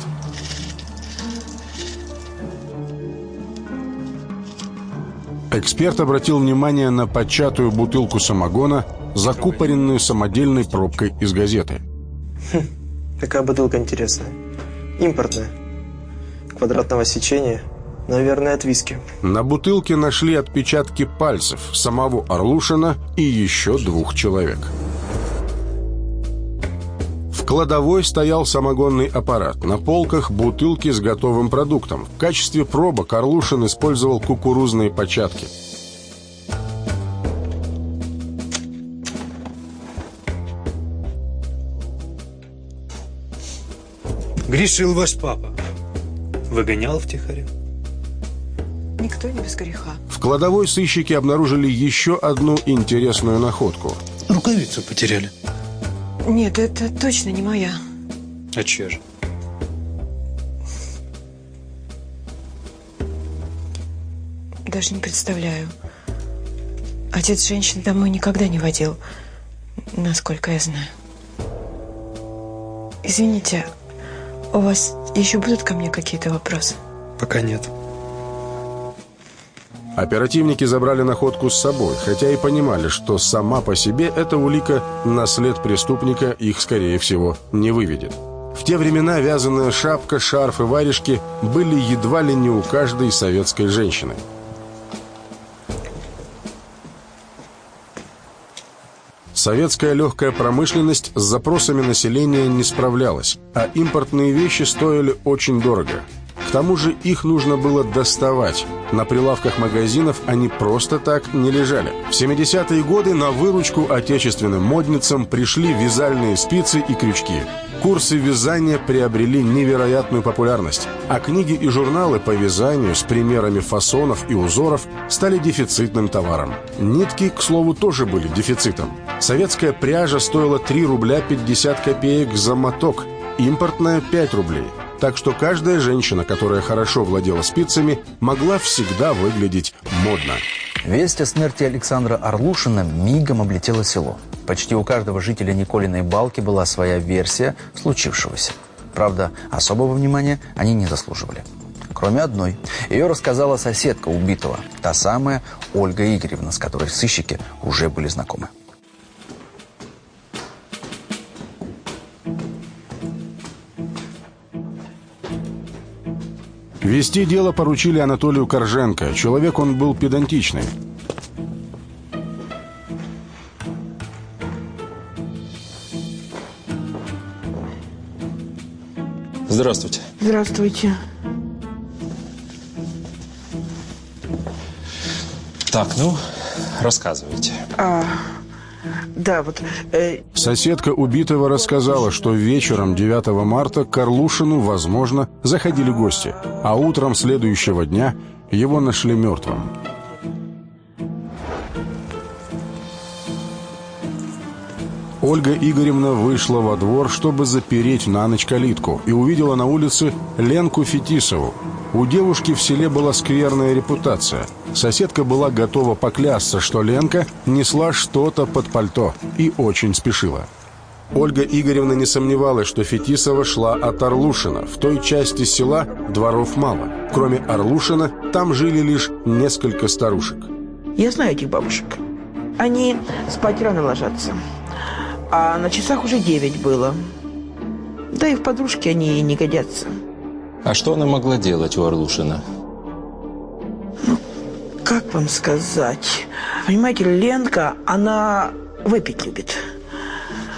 Эксперт обратил внимание на початую бутылку самогона, закупоренную самодельной пробкой из газеты. Хм, какая бутылка интересная. Импортная. Квадратного сечения. Наверное, от виски. На бутылке нашли отпечатки пальцев самого Орлушина и еще двух человек. В кладовой стоял самогонный аппарат. На полках бутылки с готовым продуктом. В качестве пробок Орлушин использовал кукурузные початки. Грешил ваш папа. Выгонял втихаря. Никто не без греха. В кладовой сыщики обнаружили еще одну интересную находку. Рукавицу потеряли. Нет, это точно не моя. А че же? Даже не представляю. Отец женщин домой никогда не водил, насколько я знаю. Извините, у вас еще будут ко мне какие-то вопросы? Пока нет. Оперативники забрали находку с собой, хотя и понимали, что сама по себе эта улика на след преступника их, скорее всего, не выведет. В те времена вязаная шапка, шарф и варежки были едва ли не у каждой советской женщины. Советская легкая промышленность с запросами населения не справлялась, а импортные вещи стоили очень дорого. К тому же их нужно было доставать. На прилавках магазинов они просто так не лежали. В 70-е годы на выручку отечественным модницам пришли вязальные спицы и крючки. Курсы вязания приобрели невероятную популярность, а книги и журналы по вязанию с примерами фасонов и узоров стали дефицитным товаром. Нитки, к слову, тоже были дефицитом. Советская пряжа стоила 3 рубля 50 копеек за моток, импортная 5 рублей. Так что каждая женщина, которая хорошо владела спицами, могла всегда выглядеть модно. Весть о смерти Александра Орлушина мигом облетела село. Почти у каждого жителя Николиной Балки была своя версия случившегося. Правда, особого внимания они не заслуживали. Кроме одной. Ее рассказала соседка убитого, та самая Ольга Игоревна, с которой сыщики уже были знакомы. Вести дело поручили Анатолию Корженко. Человек он был педантичный. Здравствуйте. Здравствуйте. Так, ну, рассказывайте. А, да, вот... э, Соседка убитого рассказала, что вечером 9 марта к Карлушину, возможно, заходили гости, а утром следующего дня его нашли мертвым. Ольга Игоревна вышла во двор, чтобы запереть на ночь калитку, и увидела на улице Ленку Фетисову. У девушки в селе была скверная репутация. Соседка была готова поклясться, что Ленка несла что-то под пальто и очень спешила. Ольга Игоревна не сомневалась, что Фетисова шла от Орлушина. В той части села дворов мало. Кроме Орлушина, там жили лишь несколько старушек. Я знаю этих бабушек. Они спать рано ложатся. А на часах уже девять было. Да и в подружки они не годятся. А что она могла делать у Орлушина? Как вам сказать? Понимаете, Ленка, она выпить любит.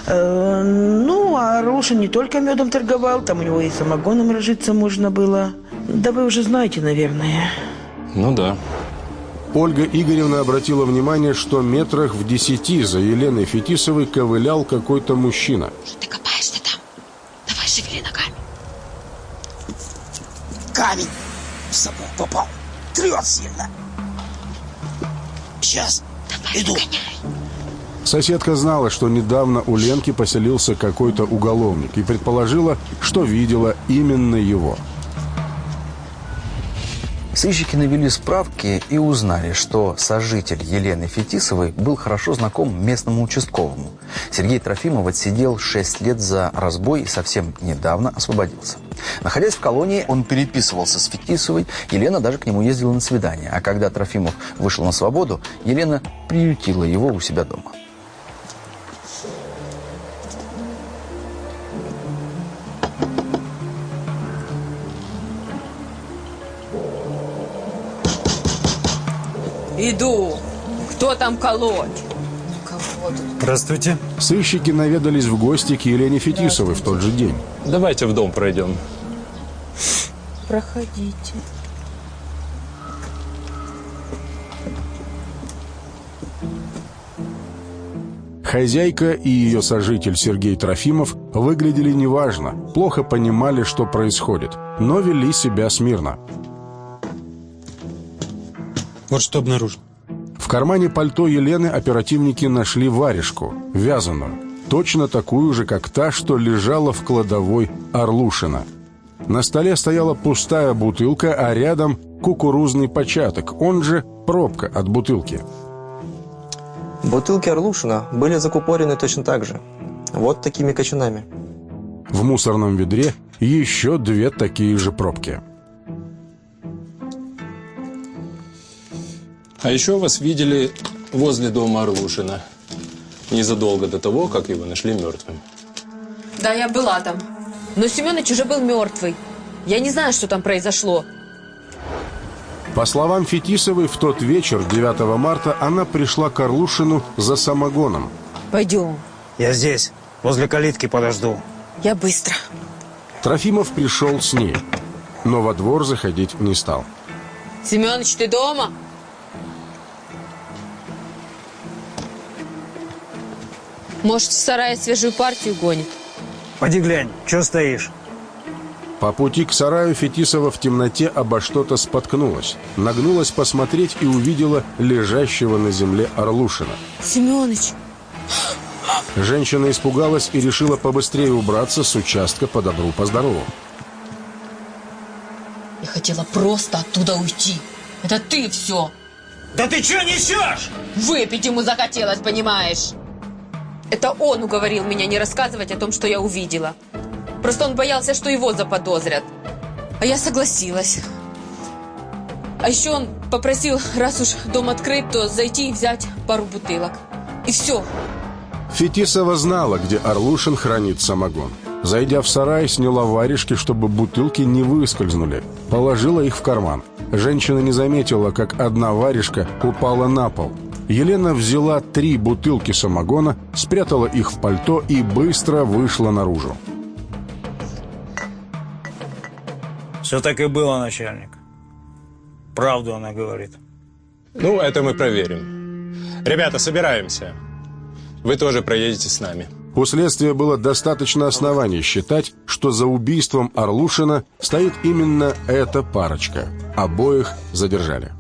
Э, ну, а Орлушин не только медом торговал, там у него и самогоном разжиться можно было. Да вы уже знаете, наверное. Ну да. Ольга Игоревна обратила внимание, что метрах в десяти за Еленой Фетисовой ковылял какой-то мужчина. Ты копаешься там. Давай шевели ногами. Камень в сапог попал. Трет сильно. Сейчас. Иду. Соседка знала, что недавно у Ленки поселился какой-то уголовник и предположила, что видела именно его. Сыщики навели справки и узнали, что сожитель Елены Фетисовой был хорошо знаком местному участковому. Сергей Трофимов отсидел 6 лет за разбой и совсем недавно освободился. Находясь в колонии, он переписывался с Фетисовой, Елена даже к нему ездила на свидание. А когда Трофимов вышел на свободу, Елена приютила его у себя дома. Иду. Кто там колоть? Здравствуйте. Сыщики наведались в гости к Елене Фетисовой в тот же день. Давайте в дом пройдем. Проходите. Хозяйка и ее сожитель Сергей Трофимов выглядели неважно, плохо понимали, что происходит, но вели себя смирно. Вот что обнаружил. В кармане пальто Елены оперативники нашли варежку, вязаную, точно такую же, как та, что лежала в кладовой Орлушина. На столе стояла пустая бутылка, а рядом кукурузный початок, он же пробка от бутылки. Бутылки Орлушина были закупорены точно так же. Вот такими кочанами. В мусорном ведре еще две такие же пробки. А еще вас видели возле дома Орлушина. Незадолго до того, как его нашли мертвым. Да, я была там. Но Семенович уже был мертвый. Я не знаю, что там произошло. По словам Фетисовой, в тот вечер, 9 марта, она пришла к Орлушину за самогоном. Пойдем. Я здесь, возле калитки подожду. Я быстро. Трофимов пришел с ней, но во двор заходить не стал. Семенович, ты дома? Может, в сарае свежую партию гонит? Поди глянь, что стоишь? По пути к сараю Фетисова в темноте обо что-то споткнулась. Нагнулась посмотреть и увидела лежащего на земле Орлушина. Семенович. Женщина испугалась и решила побыстрее убраться с участка по добру, по здорову. Я хотела просто оттуда уйти. Это ты все. Да ты что несешь? Выпить ему захотелось, понимаешь? Это он уговорил меня не рассказывать о том, что я увидела. Просто он боялся, что его заподозрят. А я согласилась. А еще он попросил, раз уж дом открыт, то зайти и взять пару бутылок. И все. Фетисова знала, где Орлушин хранит самогон. Зайдя в сарай, сняла варежки, чтобы бутылки не выскользнули. Положила их в карман. Женщина не заметила, как одна варежка упала на пол. Елена взяла три бутылки самогона, спрятала их в пальто и быстро вышла наружу. Все так и было, начальник. Правду она говорит. Ну, это мы проверим. Ребята, собираемся. Вы тоже проедете с нами. У следствия было достаточно оснований считать, что за убийством Орлушина стоит именно эта парочка. Обоих задержали.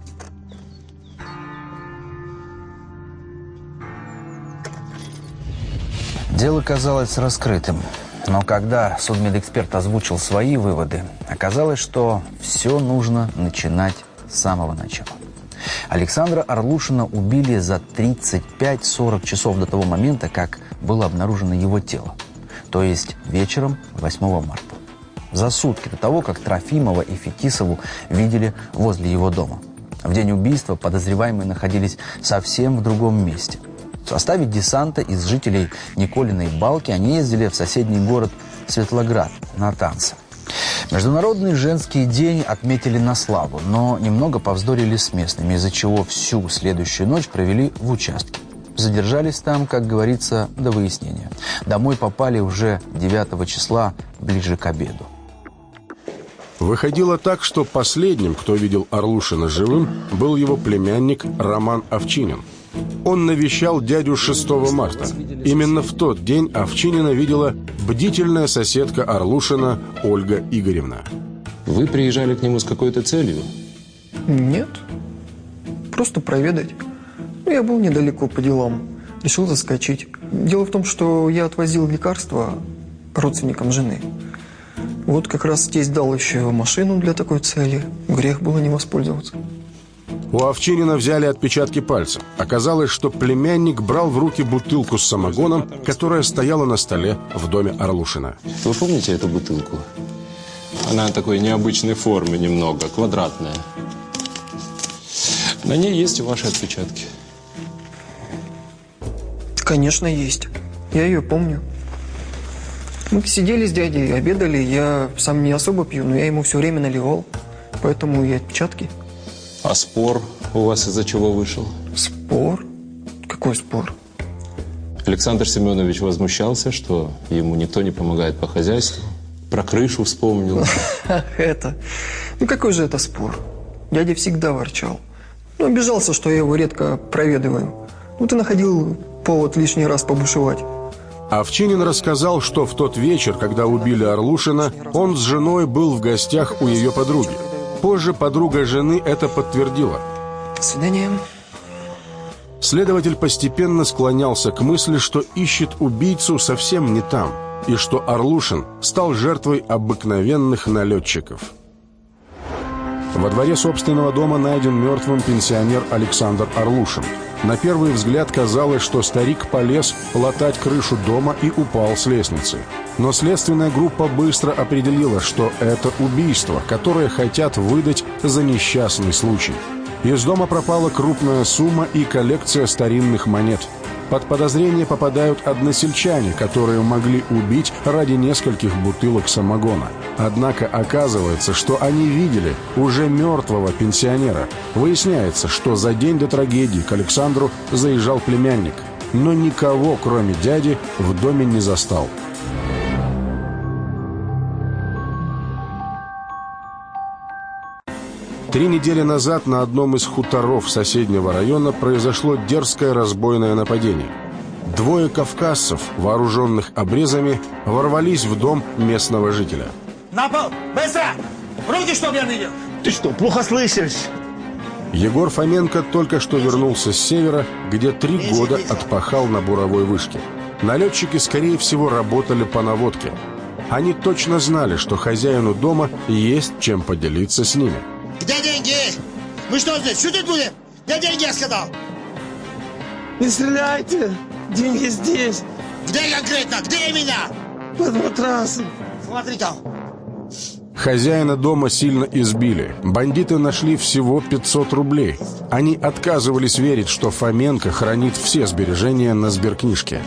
Дело казалось раскрытым. Но когда судмедэксперт озвучил свои выводы, оказалось, что все нужно начинать с самого начала. Александра Орлушина убили за 35-40 часов до того момента, как было обнаружено его тело. То есть вечером 8 марта. За сутки до того, как Трофимова и Фетисову видели возле его дома. В день убийства подозреваемые находились совсем в другом месте – в составе десанта из жителей Николиной Балки они ездили в соседний город Светлоград на танцы. Международный женский день отметили на славу, но немного повздорили с местными, из-за чего всю следующую ночь провели в участке. Задержались там, как говорится, до выяснения. Домой попали уже 9 числа, ближе к обеду. Выходило так, что последним, кто видел Орлушина живым, был его племянник Роман Овчинин. Он навещал дядю 6 марта. Именно в тот день Овчинина видела бдительная соседка Орлушина Ольга Игоревна. Вы приезжали к нему с какой-то целью? Нет. Просто проведать. Ну, я был недалеко по делам. Решил заскочить. Дело в том, что я отвозил лекарства родственникам жены. Вот как раз тесть дал еще машину для такой цели. Грех было не воспользоваться. У Овчинина взяли отпечатки пальцев. Оказалось, что племянник брал в руки бутылку с самогоном, которая стояла на столе в доме Орлушина. Вы помните эту бутылку? Она такой необычной формы немного, квадратная. На ней есть ваши отпечатки. Конечно, есть. Я ее помню. Мы сидели с дядей, обедали. Я сам не особо пью, но я ему все время наливал. Поэтому и отпечатки. А спор у вас из-за чего вышел? Спор? Какой спор? Александр Семенович возмущался, что ему никто не помогает по хозяйству. Про крышу вспомнил. Это. Ну какой же это спор? Дядя всегда ворчал. Ну, обижался, что я его редко проведываю. Ну, ты находил повод лишний раз побушевать. Овчинин рассказал, что в тот вечер, когда убили Орлушина, он с женой был в гостях у ее подруги. Позже подруга жены это подтвердила. До свидания. Следователь постепенно склонялся к мысли, что ищет убийцу совсем не там, и что Орлушин стал жертвой обыкновенных налетчиков. Во дворе собственного дома найден мертвым пенсионер Александр Орлушин. На первый взгляд казалось, что старик полез латать крышу дома и упал с лестницы. Но следственная группа быстро определила, что это убийство, которое хотят выдать за несчастный случай. Из дома пропала крупная сумма и коллекция старинных монет. Под подозрение попадают односельчане, которые могли убить ради нескольких бутылок самогона. Однако оказывается, что они видели уже мертвого пенсионера. Выясняется, что за день до трагедии к Александру заезжал племянник. Но никого, кроме дяди, в доме не застал. Три недели назад на одном из хуторов соседнего района произошло дерзкое разбойное нападение. Двое кавказцев, вооруженных обрезами, ворвались в дом местного жителя. На пол! Быстро! Руки, чтоб я видел! Ты что, плохо слышишь? Егор Фоменко только что вернулся с севера, где три года отпахал на буровой вышке. Налетчики, скорее всего, работали по наводке. Они точно знали, что хозяину дома есть чем поделиться с ними. Где деньги? Мы что здесь, шутить будем? Где деньги, я сказал? Не стреляйте! Деньги здесь! Где конкретно? Где именно? Под матрасом! Смотри там! Хозяина дома сильно избили. Бандиты нашли всего 500 рублей. Они отказывались верить, что Фоменко хранит все сбережения на сберкнижке.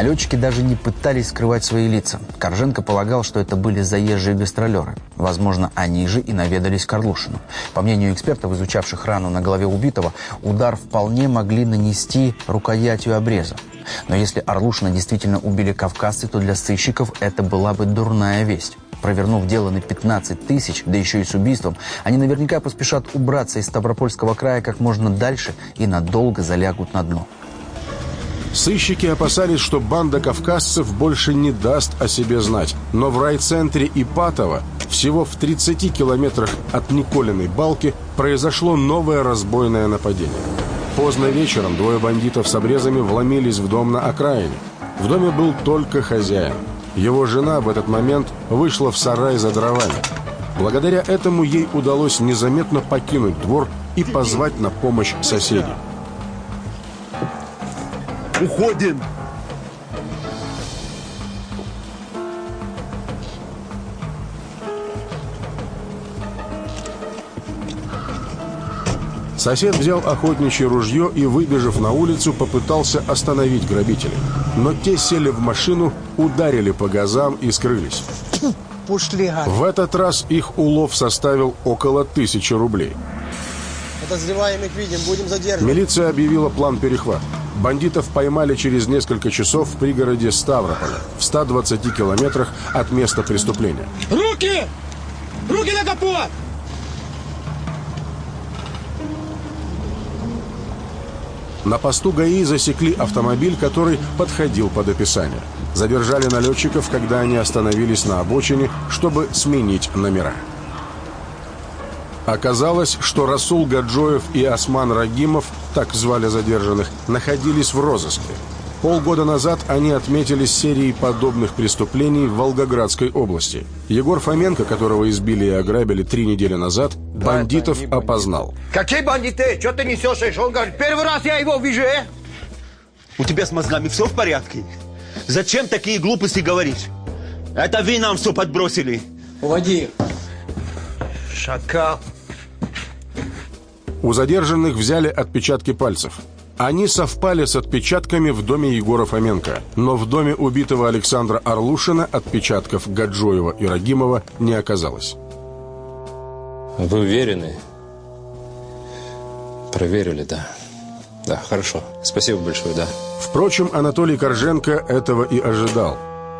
Налетчики даже не пытались скрывать свои лица. Корженко полагал, что это были заезжие гастролеры. Возможно, они же и наведались к Орлушину. По мнению экспертов, изучавших рану на голове убитого, удар вполне могли нанести рукоятью обреза. Но если Орлушина действительно убили кавказцы, то для сыщиков это была бы дурная весть. Провернув дело на 15 тысяч, да еще и с убийством, они наверняка поспешат убраться из Ставропольского края как можно дальше и надолго залягут на дно. Сыщики опасались, что банда кавказцев больше не даст о себе знать. Но в райцентре Ипатово, всего в 30 километрах от Николиной балки, произошло новое разбойное нападение. Поздно вечером двое бандитов с обрезами вломились в дом на окраине. В доме был только хозяин. Его жена в этот момент вышла в сарай за дровами. Благодаря этому ей удалось незаметно покинуть двор и позвать на помощь соседей. Уходим! Сосед взял охотничье ружье и, выбежав на улицу, попытался остановить грабителей. Но те сели в машину, ударили по газам и скрылись. Пошли. В этот раз их улов составил около тысячи рублей. Подозреваемых видим, будем задерживать. Милиция объявила план перехват. Бандитов поймали через несколько часов в пригороде Ставрополя, в 120 километрах от места преступления. Руки! Руки на капот! На посту ГАИ засекли автомобиль, который подходил под описание. Задержали налетчиков, когда они остановились на обочине, чтобы сменить номера. Оказалось, что Расул Гаджоев и Осман Рагимов, так звали задержанных, находились в розыске. Полгода назад они отметились серией подобных преступлений в Волгоградской области. Егор Фоменко, которого избили и ограбили три недели назад, бандитов опознал. Какие бандиты? Что ты несешь? Он говорит, первый раз я его вижу, э? У тебя с мозгами все в порядке? Зачем такие глупости говорить? Это вы нам все подбросили. Уводи. Шакал. У задержанных взяли отпечатки пальцев. Они совпали с отпечатками в доме Егора Фоменко, но в доме убитого Александра Орлушина отпечатков Гаджоева и Рагимова не оказалось. Вы уверены? Проверили, да. Да, хорошо. Спасибо большое, да. Впрочем, Анатолий Корженко этого и ожидал.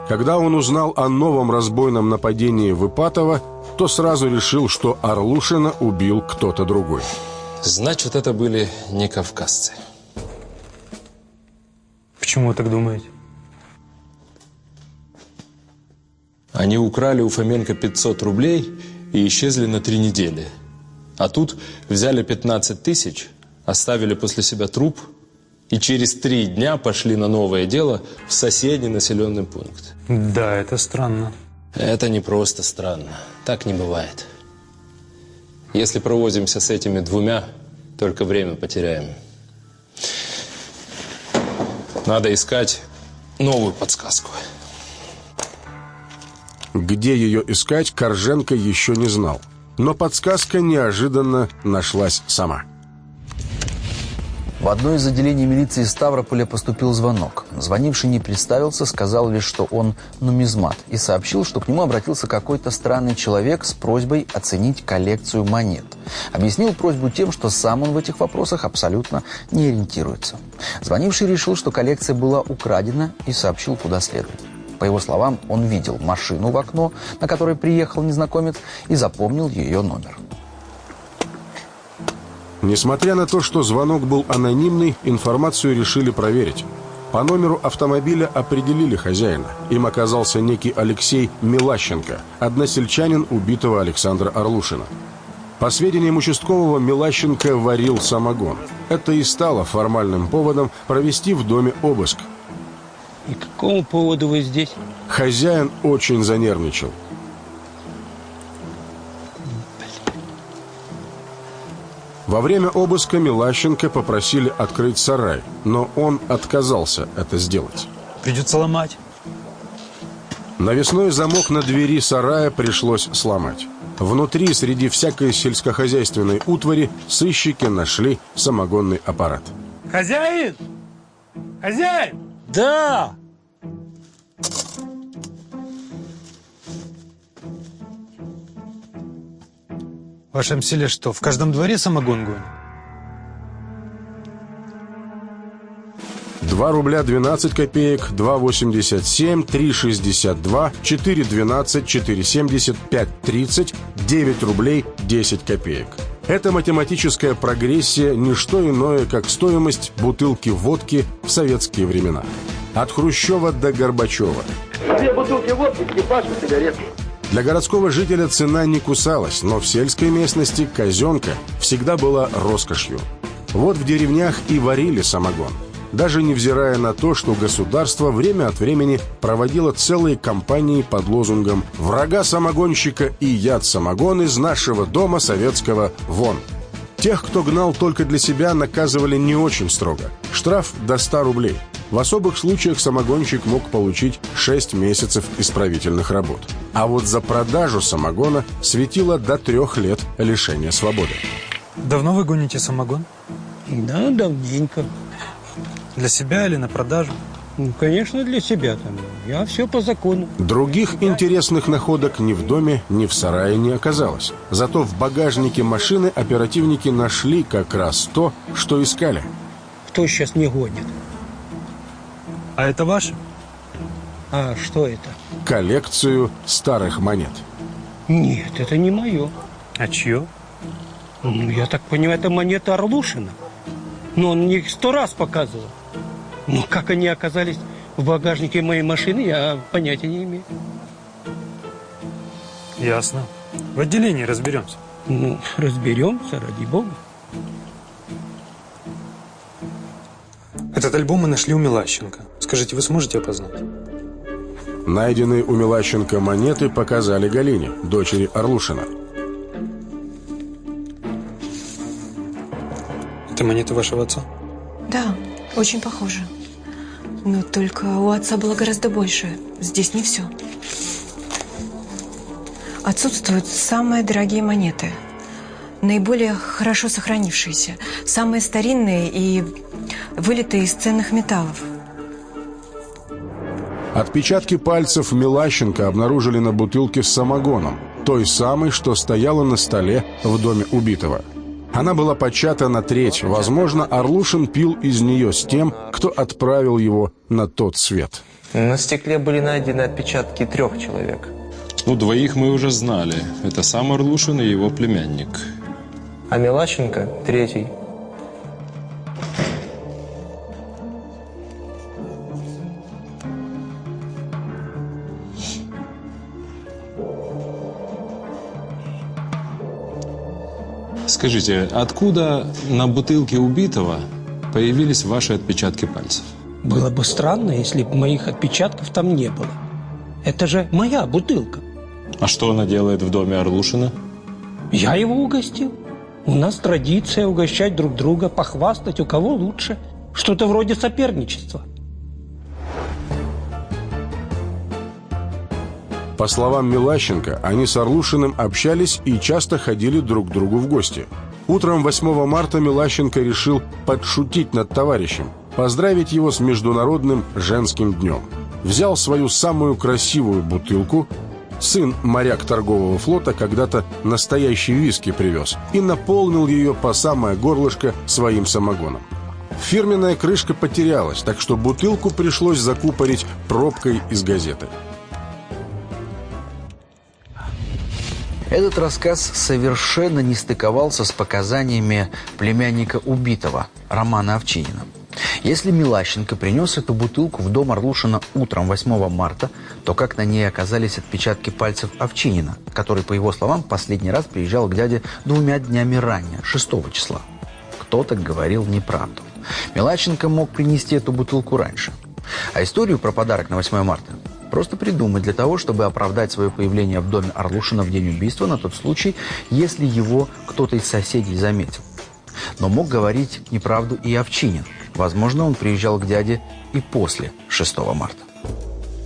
Когда он узнал о новом разбойном нападении в Ипатово, то сразу решил, что Орлушина убил кто-то другой. Значит, это были не кавказцы. Почему вы так думаете? Они украли у Фоменко 500 рублей и исчезли на три недели. А тут взяли 15 тысяч, оставили после себя труп и через три дня пошли на новое дело в соседний населенный пункт. Да, это странно. Это не просто странно. Так не бывает. Если провозимся с этими двумя, только время потеряем. Надо искать новую подсказку. Где ее искать, Корженко еще не знал. Но подсказка неожиданно нашлась сама. В одно из отделений милиции Ставрополя поступил звонок. Звонивший не представился, сказал лишь, что он нумизмат, и сообщил, что к нему обратился какой-то странный человек с просьбой оценить коллекцию монет. Объяснил просьбу тем, что сам он в этих вопросах абсолютно не ориентируется. Звонивший решил, что коллекция была украдена, и сообщил, куда следует. По его словам, он видел машину в окно, на которой приехал незнакомец, и запомнил ее номер. Несмотря на то, что звонок был анонимный, информацию решили проверить. По номеру автомобиля определили хозяина. Им оказался некий Алексей Милащенко, односельчанин убитого Александра Орлушина. По сведениям участкового, Милащенко варил самогон. Это и стало формальным поводом провести в доме обыск. И к какому поводу вы здесь? Хозяин очень занервничал. Во время обыска Милащенко попросили открыть сарай, но он отказался это сделать. Придется ломать. Навесной замок на двери сарая пришлось сломать. Внутри, среди всякой сельскохозяйственной утвари, сыщики нашли самогонный аппарат. Хозяин! Хозяин! Да! В вашем селе что, в каждом дворе самогон гонят? 2 рубля 12 копеек, 2,87, 3,62, 4,12, 4,70, 5,30, 9 рублей 10 копеек. Эта математическая прогрессия – не что иное, как стоимость бутылки водки в советские времена. От Хрущева до Горбачева. Две бутылки водки, и пачку сигарет. Для городского жителя цена не кусалась, но в сельской местности казенка всегда была роскошью. Вот в деревнях и варили самогон. Даже невзирая на то, что государство время от времени проводило целые кампании под лозунгом «Врага самогонщика и яд самогон из нашего дома советского вон». Тех, кто гнал только для себя, наказывали не очень строго. Штраф до 100 рублей. В особых случаях самогонщик мог получить 6 месяцев исправительных работ. А вот за продажу самогона светило до трех лет лишения свободы. Давно вы гоните самогон? Да, давненько. Для себя или на продажу? Ну, конечно, для себя там. Я все по закону. Других интересных находок ни в доме, ни в сарае не оказалось. Зато в багажнике машины оперативники нашли как раз то, что искали. Кто сейчас не гонит? А это ваше? А что это? Коллекцию старых монет. Нет, это не мое. А чье? Ну, я так понимаю, это монета Орлушина. Но он мне их сто раз показывал. Но как они оказались в багажнике моей машины, я понятия не имею. Ясно. В отделении разберемся. Ну, разберемся, ради бога. Этот альбом мы нашли у Милащенко. Скажите, вы сможете опознать? Найденные у Милащенко монеты показали Галине, дочери Орлушина. Это монеты вашего отца? Да, очень похоже. Но только у отца было гораздо больше. Здесь не все. Отсутствуют самые дорогие монеты. Наиболее хорошо сохранившиеся. Самые старинные и вылитые из ценных металлов. Отпечатки пальцев Милащенко обнаружили на бутылке с самогоном, той самой, что стояла на столе в доме убитого. Она была почата на треть. Возможно, Орлушин пил из нее с тем, кто отправил его на тот свет. На стекле были найдены отпечатки трех человек. Ну, двоих мы уже знали. Это сам Орлушин и его племянник. А Милащенко – третий. Скажите, откуда на бутылке убитого появились ваши отпечатки пальцев? Было бы странно, если бы моих отпечатков там не было. Это же моя бутылка. А что она делает в доме Орлушина? Я его угостил. У нас традиция угощать друг друга, похвастать, у кого лучше. Что-то вроде соперничества. По словам Милащенко, они с Орлушиным общались и часто ходили друг к другу в гости. Утром 8 марта Милащенко решил подшутить над товарищем, поздравить его с Международным женским днем. Взял свою самую красивую бутылку, сын моряк торгового флота когда-то настоящий виски привез, и наполнил ее по самое горлышко своим самогоном. Фирменная крышка потерялась, так что бутылку пришлось закупорить пробкой из газеты. Этот рассказ совершенно не стыковался с показаниями племянника убитого, Романа Овчинина. Если Милащенко принес эту бутылку в дом Орлушина утром 8 марта, то как на ней оказались отпечатки пальцев Овчинина, который, по его словам, последний раз приезжал к дяде двумя днями ранее, 6 числа? Кто-то говорил неправду. Милащенко мог принести эту бутылку раньше. А историю про подарок на 8 марта просто придумать для того, чтобы оправдать свое появление в доме Орлушина в день убийства на тот случай, если его кто-то из соседей заметил. Но мог говорить неправду и Овчинин. Возможно, он приезжал к дяде и после 6 марта.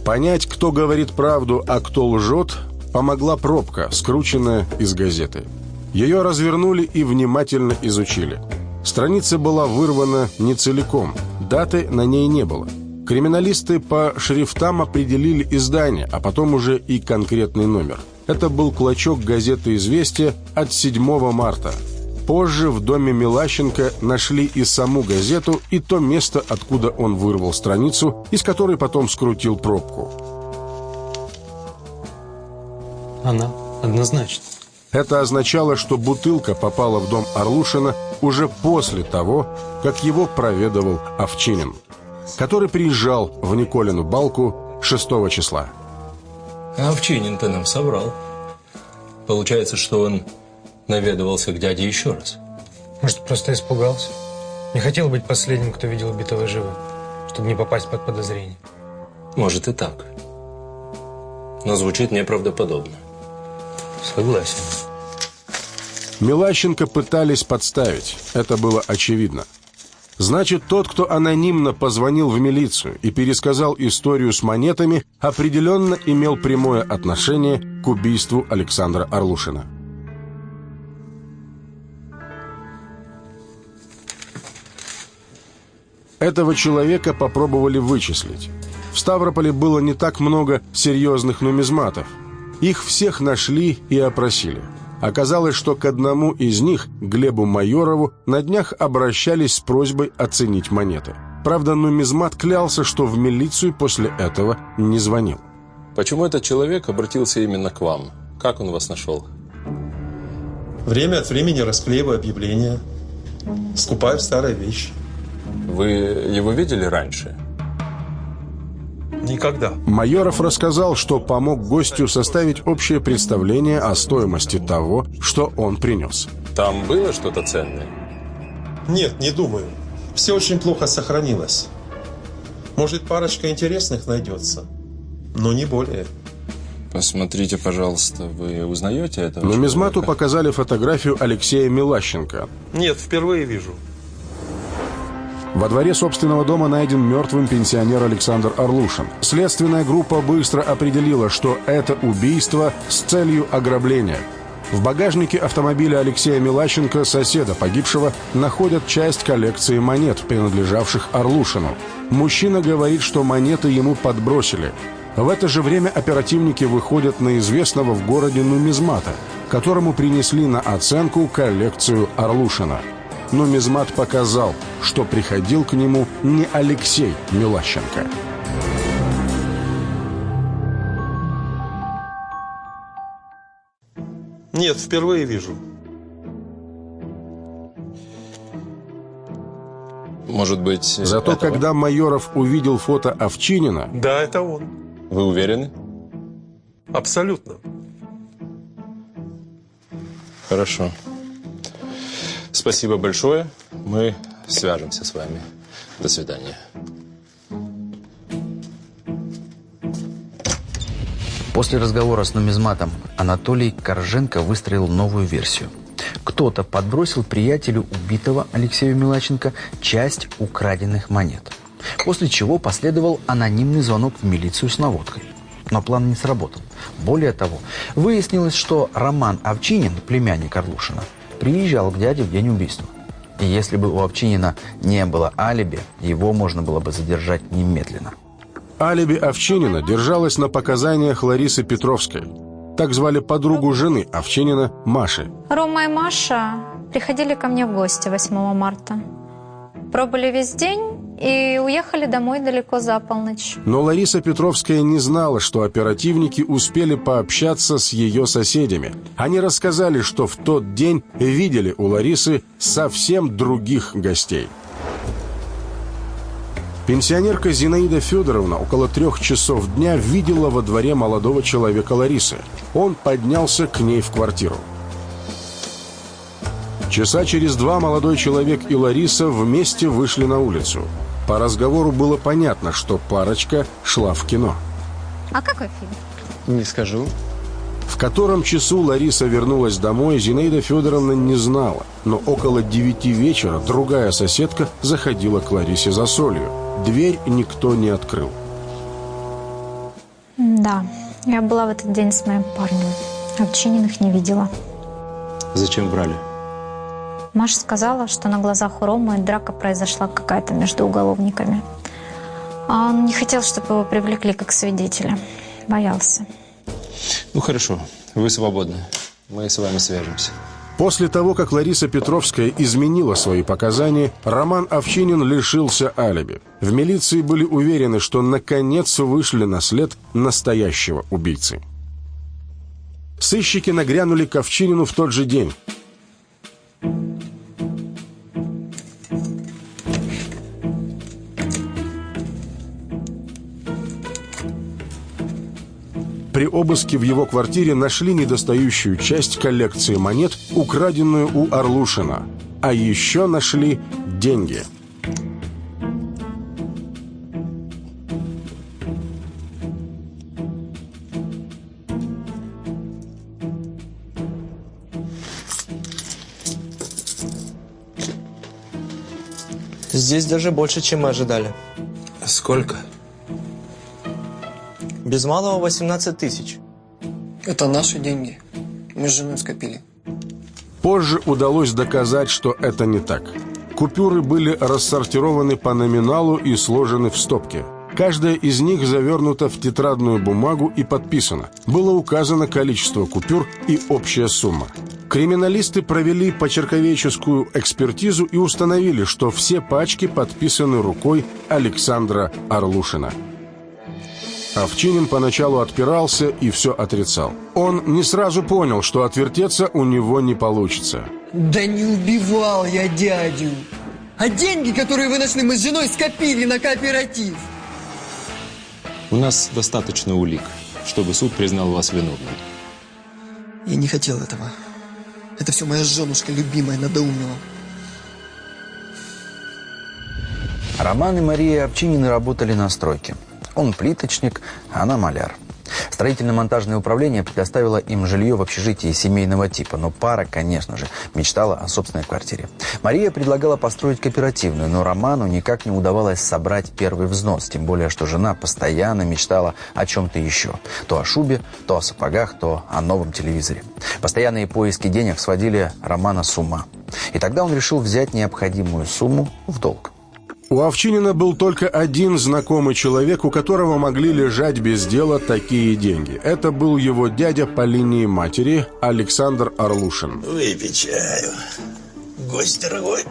Понять, кто говорит правду, а кто лжет, помогла пробка, скрученная из газеты. Ее развернули и внимательно изучили. Страница была вырвана не целиком, даты на ней не было – Криминалисты по шрифтам определили издание, а потом уже и конкретный номер. Это был клочок газеты «Известия» от 7 марта. Позже в доме Милащенко нашли и саму газету, и то место, откуда он вырвал страницу, из которой потом скрутил пробку. Она однозначно. Это означало, что бутылка попала в дом Орлушина уже после того, как его проведывал Овчинин который приезжал в Николину балку 6 числа. А Овчинин-то нам соврал. Получается, что он наведывался к дяде еще раз. Может, просто испугался? Не хотел быть последним, кто видел убитого живым, чтобы не попасть под подозрение. Может и так. Но звучит неправдоподобно. Согласен. Милащенко пытались подставить. Это было очевидно. Значит, тот, кто анонимно позвонил в милицию и пересказал историю с монетами, определенно имел прямое отношение к убийству Александра Орлушина. Этого человека попробовали вычислить. В Ставрополе было не так много серьезных нумизматов. Их всех нашли и опросили. Оказалось, что к одному из них, Глебу Майорову, на днях обращались с просьбой оценить монеты. Правда, нумизмат клялся, что в милицию после этого не звонил. Почему этот человек обратился именно к вам? Как он вас нашел? Время от времени расклеиваю объявления. Скупаю старые вещи. Вы его видели раньше? Никогда. Майоров рассказал, что помог гостю составить общее представление о стоимости того, что он принес. Там было что-то ценное? Нет, не думаю. Все очень плохо сохранилось. Может, парочка интересных найдется, но не более. Посмотрите, пожалуйста, вы узнаете этого Нумизмату показали фотографию Алексея Милащенко. Нет, впервые вижу. Во дворе собственного дома найден мертвым пенсионер Александр Орлушин. Следственная группа быстро определила, что это убийство с целью ограбления. В багажнике автомобиля Алексея Милащенко, соседа погибшего, находят часть коллекции монет, принадлежавших Орлушину. Мужчина говорит, что монеты ему подбросили. В это же время оперативники выходят на известного в городе нумизмата, которому принесли на оценку коллекцию Орлушина. Нумизмат показал, что приходил к нему не Алексей Милащенко. Нет, впервые вижу. Может быть... Зато этого? когда Майоров увидел фото Овчинина, Да, это он. Вы уверены? Абсолютно. Хорошо. Спасибо большое. Мы свяжемся с вами. До свидания. После разговора с нумизматом Анатолий Корженко выстроил новую версию. Кто-то подбросил приятелю убитого Алексею Милаченко часть украденных монет. После чего последовал анонимный звонок в милицию с наводкой. Но план не сработал. Более того, выяснилось, что Роман Овчинин, племянник Орлушина, приезжал к дяде в день убийства. И если бы у Овчинина не было алиби, его можно было бы задержать немедленно. алиби Овчинина держалось на показаниях Ларисы Петровской. Так звали подругу жены Овчинина Маши. Рома и Маша приходили ко мне в гости 8 марта. Пробыли весь день и уехали домой далеко за полночь. Но Лариса Петровская не знала, что оперативники успели пообщаться с ее соседями. Они рассказали, что в тот день видели у Ларисы совсем других гостей. Пенсионерка Зинаида Федоровна около трех часов дня видела во дворе молодого человека Ларисы. Он поднялся к ней в квартиру. Часа через два молодой человек и Лариса вместе вышли на улицу. По разговору было понятно, что парочка шла в кино. А какой фильм? Не скажу. В котором часу Лариса вернулась домой, Зинаида Федоровна не знала. Но около девяти вечера другая соседка заходила к Ларисе за солью. Дверь никто не открыл. Да, я была в этот день с моим парнем. Овчининых не видела. Зачем брали? Маша сказала, что на глазах у Ромы драка произошла какая-то между уголовниками. А он не хотел, чтобы его привлекли как свидетеля. Боялся. Ну хорошо, вы свободны. Мы с вами свяжемся. После того, как Лариса Петровская изменила свои показания, Роман Овчинин лишился алиби. В милиции были уверены, что наконец вышли на след настоящего убийцы. Сыщики нагрянули к Овчинину в тот же день. При обыске в его квартире нашли недостающую часть коллекции монет, украденную у Орлушина. А еще нашли деньги. Здесь даже больше, чем мы ожидали. Сколько? Без малого 18 тысяч. Это наши деньги. Мы с женой скопили. Позже удалось доказать, что это не так. Купюры были рассортированы по номиналу и сложены в стопки. Каждая из них завернута в тетрадную бумагу и подписана. Было указано количество купюр и общая сумма. Криминалисты провели почерковеческую экспертизу и установили, что все пачки подписаны рукой Александра Орлушина. Овчинин поначалу отпирался и все отрицал. Он не сразу понял, что отвертеться у него не получится. Да не убивал я дядю. А деньги, которые вы нашли мы с женой, скопили на кооператив. У нас достаточно улик, чтобы суд признал вас виновным. Я не хотел этого. Это все моя женушка любимая надоумила. Роман и Мария Овчинины работали на стройке. Он плиточник, а она маляр. Строительно-монтажное управление предоставило им жилье в общежитии семейного типа, но пара, конечно же, мечтала о собственной квартире. Мария предлагала построить кооперативную, но Роману никак не удавалось собрать первый взнос, тем более, что жена постоянно мечтала о чем-то еще. То о шубе, то о сапогах, то о новом телевизоре. Постоянные поиски денег сводили Романа с ума. И тогда он решил взять необходимую сумму в долг. У Овчинина был только один знакомый человек, у которого могли лежать без дела такие деньги. Это был его дядя по линии матери Александр Орлушин. Выпей чаю. Гость дорогой.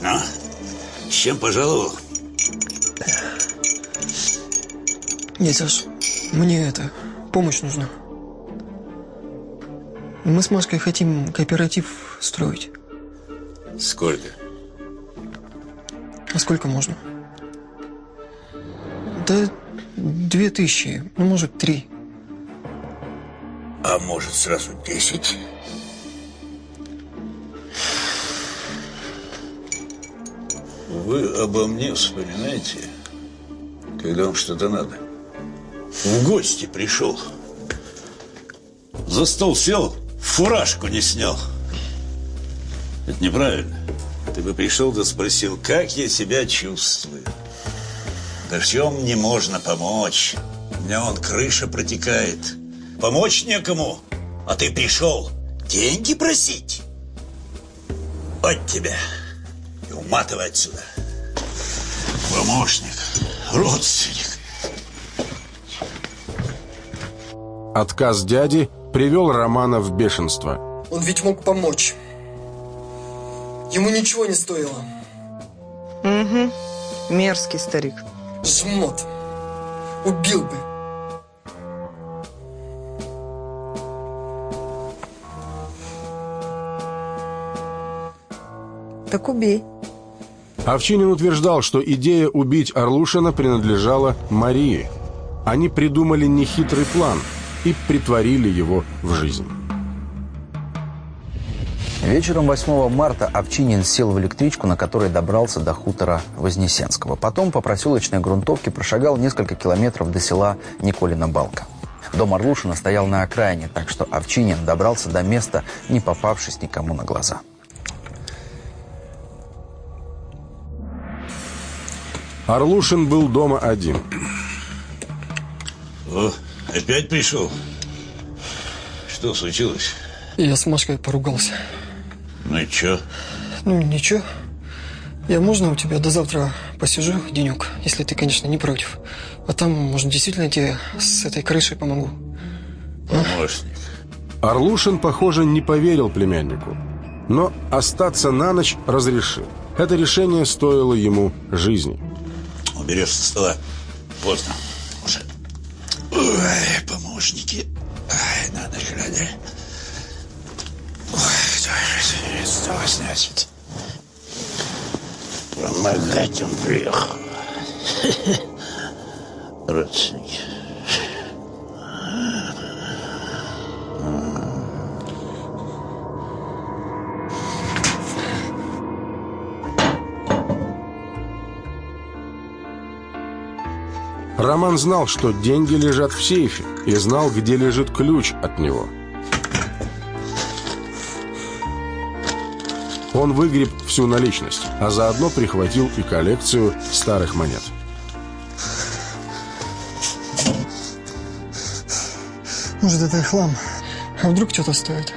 Ну, с чем пожаловал? Нет, Саш, мне это, помощь нужна. Мы с Машкой хотим кооператив строить. Сколько? А сколько можно? Да две тысячи, ну, может, три. А может, сразу десять? Вы обо мне вспоминаете, когда вам что-то надо? В гости пришел. За стол сел, фуражку не снял. Это неправильно. Ты бы пришел да спросил, как я себя чувствую. Да в чем мне можно помочь? У меня вон крыша протекает. Помочь некому, а ты пришел деньги просить? От тебя. И уматывай отсюда. Помощник, родственник. Отказ дяди привел Романа в бешенство. Он ведь мог помочь. Ему ничего не стоило. Угу. Мерзкий старик. Жмот. Убил бы. Так убей. Овчинин утверждал, что идея убить Орлушина принадлежала Марии. Они придумали нехитрый план и притворили его в жизнь. Вечером 8 марта Овчинин сел в электричку, на которой добрался до хутора Вознесенского. Потом по проселочной грунтовке прошагал несколько километров до села Николина Балка. Дом Орлушина стоял на окраине, так что Овчинин добрался до места, не попавшись никому на глаза. Орлушин был дома один. О, опять пришел? Что случилось? Я с Машкой поругался. Ну и чё? Ну, ничего. Я можно у тебя до завтра посижу денек, если ты, конечно, не против. А там, может, действительно тебе с этой крышей помогу. Помощник. Орлушин, похоже, не поверил племяннику. Но остаться на ночь разрешил. Это решение стоило ему жизни. Уберешь со стола. Поздно. Уже. Ой, помощники. Ай, на ночь глядя. Ой, что значит? Помогать он приехал. Родственники. Роман знал, что деньги лежат в сейфе, и знал, где лежит ключ от него. Он выгреб всю наличность, а заодно прихватил и коллекцию старых монет. Может, это и хлам. А вдруг что-то стоит?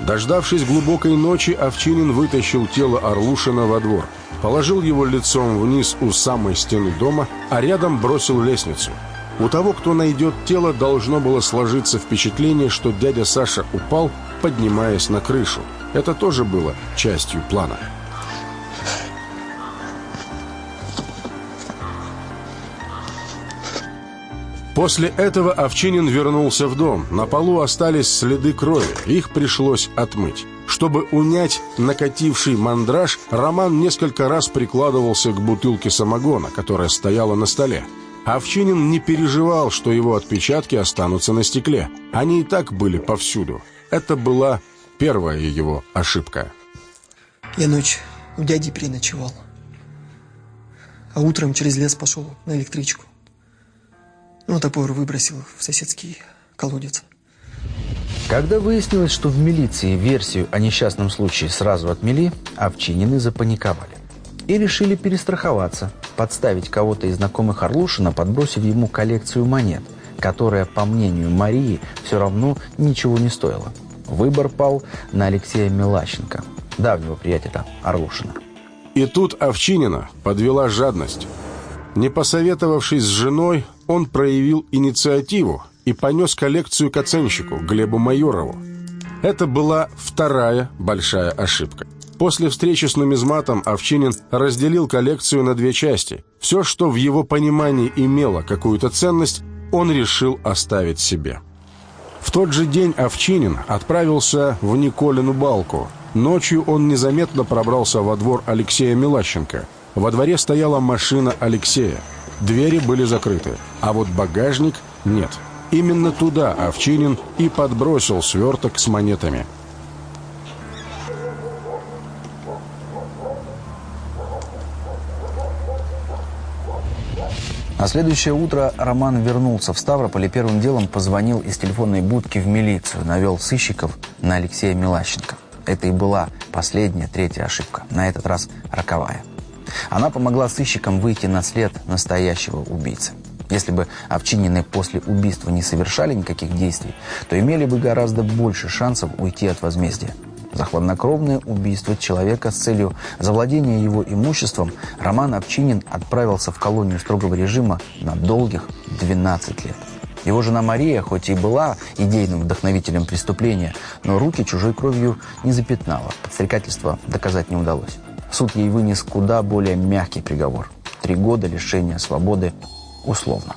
Дождавшись глубокой ночи, Овчинин вытащил тело Орлушина во двор. положил его лицом вниз у самой стены дома, а рядом бросил лестницу. У того, кто найдет тело, должно было сложиться впечатление, что дядя Саша упал, поднимаясь на крышу. Это тоже было частью плана. После этого Овчинин вернулся в дом. На полу остались следы крови. Их пришлось отмыть. Чтобы унять накативший мандраж, Роман несколько раз прикладывался к бутылке самогона, которая стояла на столе. Овчинин не переживал, что его отпечатки останутся на стекле. Они и так были повсюду. Это была первая его ошибка. Я ночь у дяди переночевал. А утром через лес пошел на электричку. Ну, топор выбросил в соседский колодец. Когда выяснилось, что в милиции версию о несчастном случае сразу отмели, овчинины запаниковали. И решили перестраховаться, подставить кого-то из знакомых Орлушина, подбросив ему коллекцию монет, которая, по мнению Марии, все равно ничего не стоила. Выбор пал на Алексея Милащенко, давнего приятеля Орлушина. И тут Овчинина подвела жадность. Не посоветовавшись с женой, он проявил инициативу и понес коллекцию к оценщику Глебу Майорову. Это была вторая большая ошибка. После встречи с нумизматом Овчинин разделил коллекцию на две части. Все, что в его понимании имело какую-то ценность, он решил оставить себе. В тот же день Овчинин отправился в Николину балку. Ночью он незаметно пробрался во двор Алексея Милащенко. Во дворе стояла машина Алексея. Двери были закрыты, а вот багажник нет. Именно туда Овчинин и подбросил сверток с монетами. На следующее утро Роман вернулся в Ставрополь и первым делом позвонил из телефонной будки в милицию, навел сыщиков на Алексея Милащенко. Это и была последняя, третья ошибка, на этот раз роковая. Она помогла сыщикам выйти на след настоящего убийцы. Если бы Овчинины после убийства не совершали никаких действий, то имели бы гораздо больше шансов уйти от возмездия. За хладнокровное убийство человека с целью завладения его имуществом Роман Овчинин отправился в колонию строгого режима на долгих 12 лет. Его жена Мария, хоть и была идейным вдохновителем преступления, но руки чужой кровью не запятнала. Подстрекательство доказать не удалось. Суд ей вынес куда более мягкий приговор. Три года лишения свободы условно.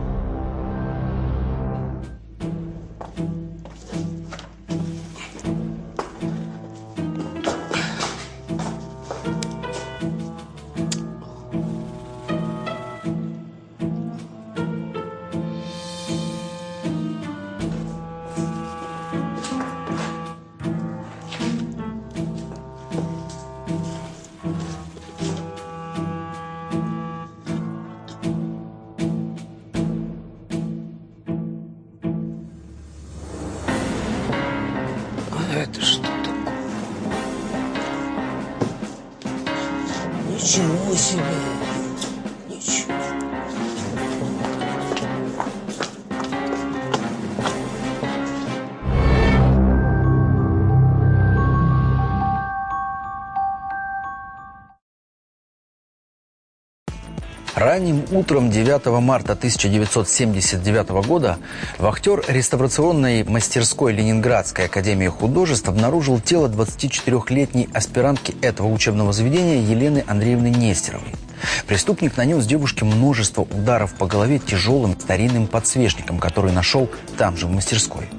Ранним утром 9 марта 1979 года вахтер реставрационной мастерской Ленинградской академии художеств обнаружил тело 24-летней аспирантки этого учебного заведения Елены Андреевны Нестеровой. Преступник нанес девушке множество ударов по голове тяжелым старинным подсвечником, который нашел там же в мастерской.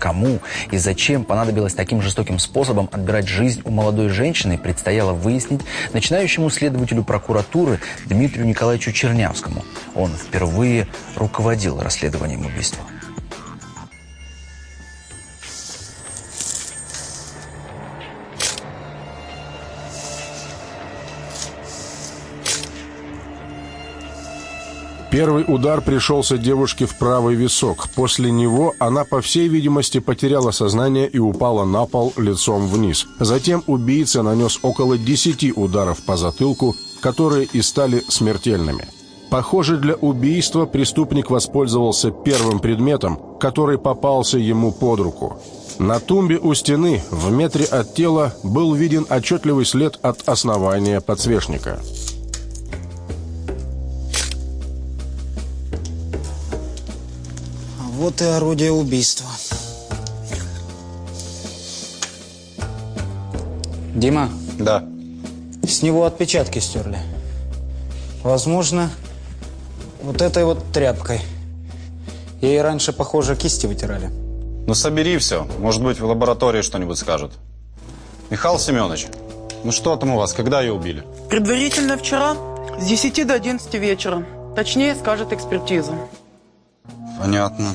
Кому и зачем понадобилось таким жестоким способом отбирать жизнь у молодой женщины, предстояло выяснить начинающему следователю прокуратуры Дмитрию Николаевичу Чернявскому. Он впервые руководил расследованием убийства. Первый удар пришелся девушке в правый висок. После него она, по всей видимости, потеряла сознание и упала на пол лицом вниз. Затем убийца нанес около 10 ударов по затылку, которые и стали смертельными. Похоже, для убийства преступник воспользовался первым предметом, который попался ему под руку. На тумбе у стены, в метре от тела, был виден отчетливый след от основания подсвечника. И орудие убийства. Дима? Да. С него отпечатки стерли. Возможно, вот этой вот тряпкой. Ей раньше, похоже, кисти вытирали. Ну, собери все. Может быть, в лаборатории что-нибудь скажут. Михаил Семенович, ну что там у вас? Когда ее убили? Предварительно вчера с 10 до 11 вечера. Точнее, скажет экспертиза. Понятно.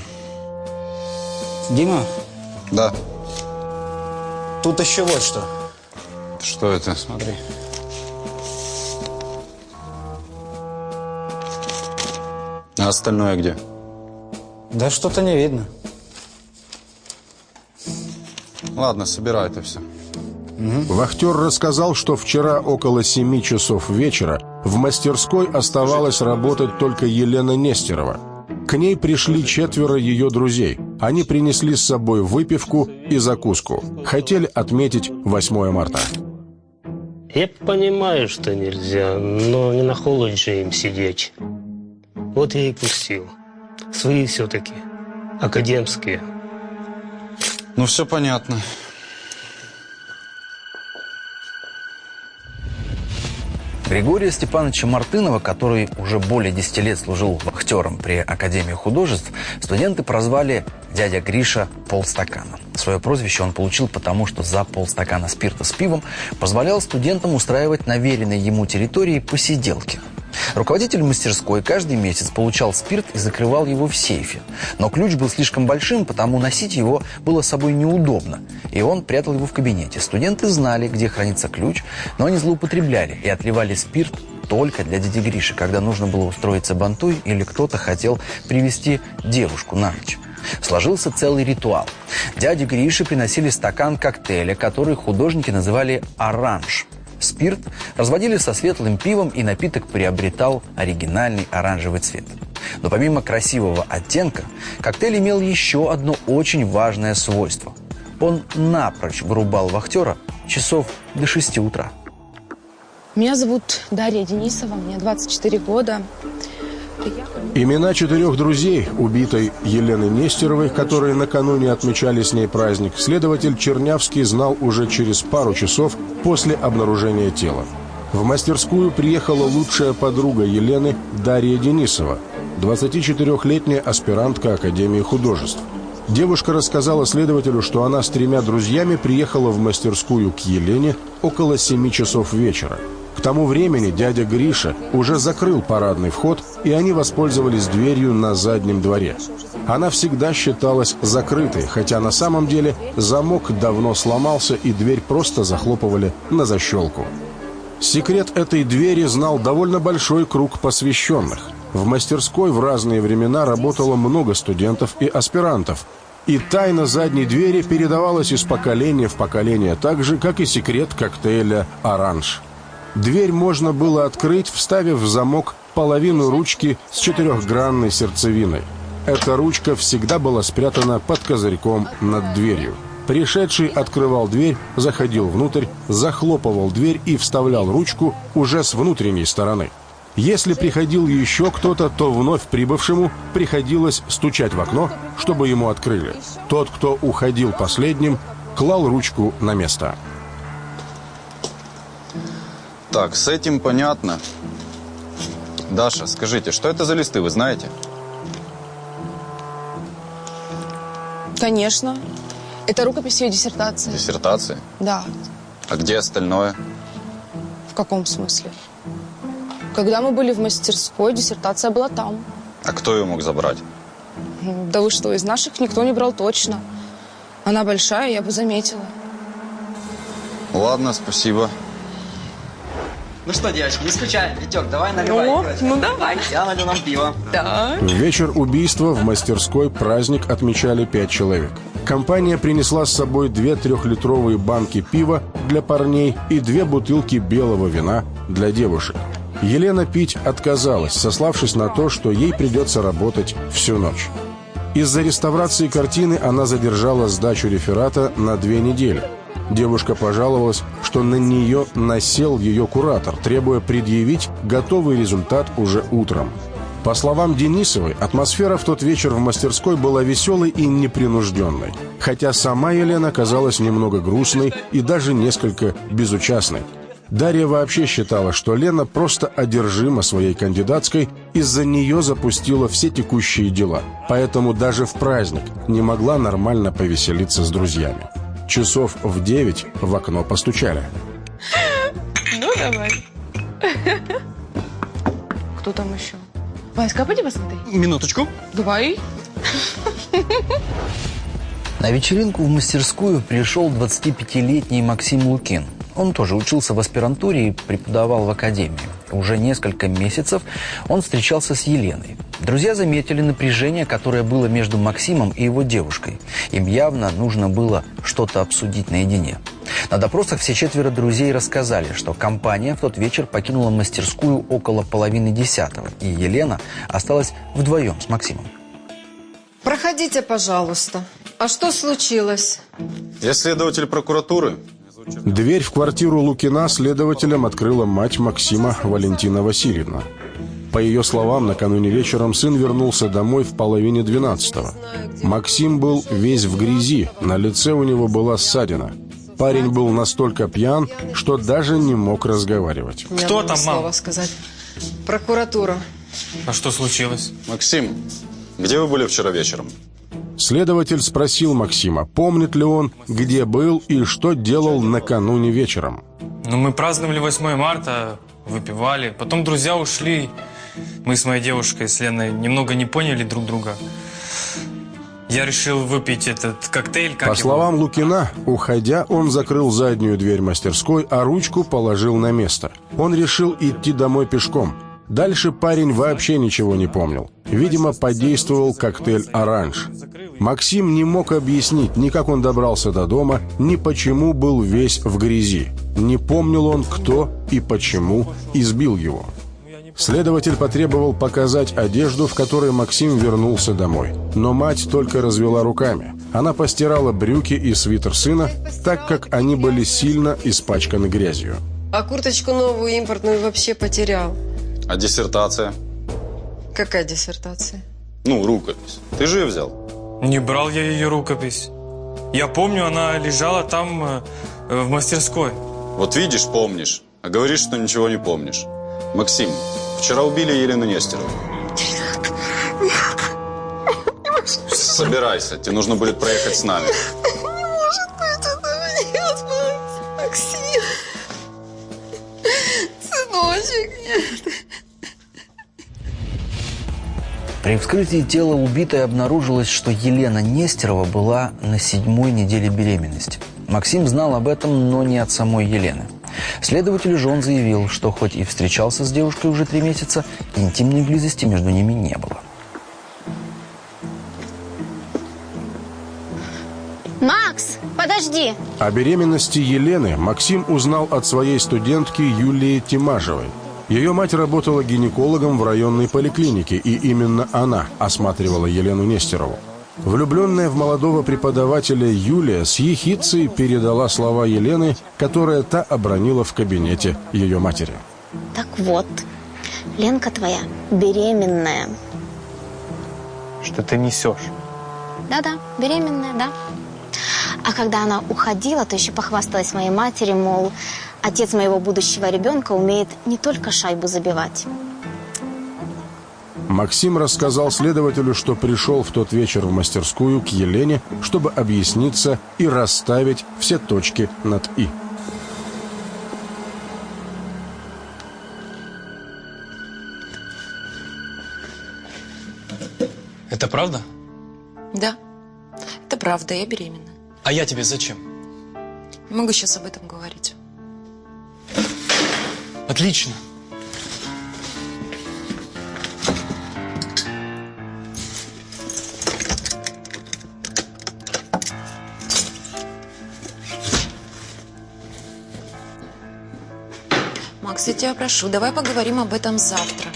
Дима? Да. Тут еще вот что. Что это? Смотри. А остальное где? Да что-то не видно. Ладно, собирай это все. Вахтер рассказал, что вчера около 7 часов вечера в мастерской оставалась работать только Елена Нестерова. К ней пришли четверо ее друзей. Они принесли с собой выпивку и закуску. Хотели отметить 8 марта. Я понимаю, что нельзя, но не на холоде же им сидеть. Вот я и пустил. Свои все-таки. Академские. Ну, все понятно. Григория Степановича Мартынова, который уже более 10 лет служил вахтером при Академии художеств, студенты прозвали «дядя Гриша полстакана». Свое прозвище он получил потому, что за полстакана спирта с пивом позволял студентам устраивать на веренной ему территории посиделки – Руководитель мастерской каждый месяц получал спирт и закрывал его в сейфе. Но ключ был слишком большим, потому носить его было с собой неудобно. И он прятал его в кабинете. Студенты знали, где хранится ключ, но они злоупотребляли и отливали спирт только для дяди Гриши, когда нужно было устроиться бантуй или кто-то хотел привести девушку на ночь. Сложился целый ритуал. Дяде Грише приносили стакан коктейля, который художники называли «оранж». Спирт разводили со светлым пивом, и напиток приобретал оригинальный оранжевый цвет. Но помимо красивого оттенка, коктейль имел еще одно очень важное свойство. Он напрочь вырубал вахтера часов до 6 утра. Меня зовут Дарья Денисова, мне 24 года. Имена четырех друзей убитой Елены Нестеровой, которые накануне отмечали с ней праздник, следователь Чернявский знал уже через пару часов после обнаружения тела. В мастерскую приехала лучшая подруга Елены Дарья Денисова, 24-летняя аспирантка Академии художеств. Девушка рассказала следователю, что она с тремя друзьями приехала в мастерскую к Елене около 7 часов вечера. К тому времени дядя Гриша уже закрыл парадный вход, и они воспользовались дверью на заднем дворе. Она всегда считалась закрытой, хотя на самом деле замок давно сломался, и дверь просто захлопывали на защелку. Секрет этой двери знал довольно большой круг посвященных. В мастерской в разные времена работало много студентов и аспирантов, и тайна задней двери передавалась из поколения в поколение, так же, как и секрет коктейля «Оранж». Дверь можно было открыть, вставив в замок половину ручки с четырехгранной сердцевиной. Эта ручка всегда была спрятана под козырьком над дверью. Пришедший открывал дверь, заходил внутрь, захлопывал дверь и вставлял ручку уже с внутренней стороны. Если приходил еще кто-то, то вновь прибывшему приходилось стучать в окно, чтобы ему открыли. Тот, кто уходил последним, клал ручку на место. Так, с этим понятно. Даша, скажите, что это за листы, вы знаете? Конечно. Это рукопись ее диссертации. Диссертации? Да. А где остальное? В каком смысле? Когда мы были в мастерской, диссертация была там. А кто ее мог забрать? Да вы что, из наших никто не брал точно. Она большая, я бы заметила. Ладно, спасибо. Ну что, девочки, не скучаем. Витек, давай наливай. Ну, девочки. ну давай. Я налью нам пиво. Да. В вечер убийства в мастерской праздник отмечали пять человек. Компания принесла с собой две трехлитровые банки пива для парней и две бутылки белого вина для девушек. Елена пить отказалась, сославшись на то, что ей придется работать всю ночь. Из-за реставрации картины она задержала сдачу реферата на две недели. Девушка пожаловалась, что на нее насел ее куратор, требуя предъявить готовый результат уже утром. По словам Денисовой, атмосфера в тот вечер в мастерской была веселой и непринужденной, хотя сама Елена казалась немного грустной и даже несколько безучастной. Дарья вообще считала, что Лена просто одержима своей кандидатской, из-за нее запустила все текущие дела, поэтому даже в праздник не могла нормально повеселиться с друзьями. Часов в девять в окно постучали. Ну, давай. Кто там еще? Васька, пойди посмотри. Минуточку. Давай. На вечеринку в мастерскую пришел 25-летний Максим Лукин. Он тоже учился в аспирантуре и преподавал в академии. Уже несколько месяцев он встречался с Еленой. Друзья заметили напряжение, которое было между Максимом и его девушкой. Им явно нужно было что-то обсудить наедине. На допросах все четверо друзей рассказали, что компания в тот вечер покинула мастерскую около половины десятого, и Елена осталась вдвоем с Максимом. Проходите, пожалуйста. А что случилось? Я следователь прокуратуры. Дверь в квартиру Лукина следователям открыла мать Максима Валентина Васильевна. По ее словам, накануне вечером сын вернулся домой в половине двенадцатого. Максим был весь в грязи, на лице у него была ссадина. Парень был настолько пьян, что даже не мог разговаривать. Ни одного слова сказать. Прокуратура. А что случилось? Максим, где вы были вчера вечером? Следователь спросил Максима, помнит ли он, где был и что делал накануне вечером. Ну, мы праздновали 8 марта, выпивали. Потом друзья ушли. Мы с моей девушкой, с Леной, немного не поняли друг друга. Я решил выпить этот коктейль. Как По его? словам Лукина, уходя, он закрыл заднюю дверь мастерской, а ручку положил на место. Он решил идти домой пешком. Дальше парень вообще ничего не помнил. Видимо, подействовал коктейль «Оранж». Максим не мог объяснить ни как он добрался до дома, ни почему был весь в грязи. Не помнил он, кто и почему избил его. Следователь потребовал показать одежду, в которой Максим вернулся домой. Но мать только развела руками. Она постирала брюки и свитер сына, так как они были сильно испачканы грязью. А курточку новую импортную вообще потерял. А диссертация? Какая диссертация? Ну, рукопись. Ты же ее взял? Не брал я ее рукопись. Я помню, она лежала там, э, в мастерской. Вот видишь, помнишь, а говоришь, что ничего не помнишь. Максим, вчера убили Елену Нестерову. Собирайся, тебе нужно будет проехать с нами. При вскрытии тела убитой обнаружилось, что Елена Нестерова была на седьмой неделе беременности. Максим знал об этом, но не от самой Елены. Следователю же он заявил, что хоть и встречался с девушкой уже три месяца, интимной близости между ними не было. Макс, подожди. О беременности Елены Максим узнал от своей студентки Юлии Тимажевой. Ее мать работала гинекологом в районной поликлинике, и именно она осматривала Елену Нестерову. Влюбленная в молодого преподавателя Юлия с ехицей передала слова Елены, которая та обронила в кабинете ее матери. Так вот, Ленка твоя беременная. Что ты несешь? Да-да, беременная, да. А когда она уходила, то еще похвасталась моей матери, мол, отец моего будущего ребенка умеет не только шайбу забивать. Максим рассказал следователю, что пришел в тот вечер в мастерскую к Елене, чтобы объясниться и расставить все точки над «и». Это правда? Да, это правда, я беременна. А я тебе зачем? Не могу сейчас об этом говорить. Отлично. Макс, я тебя прошу, давай поговорим об этом завтра.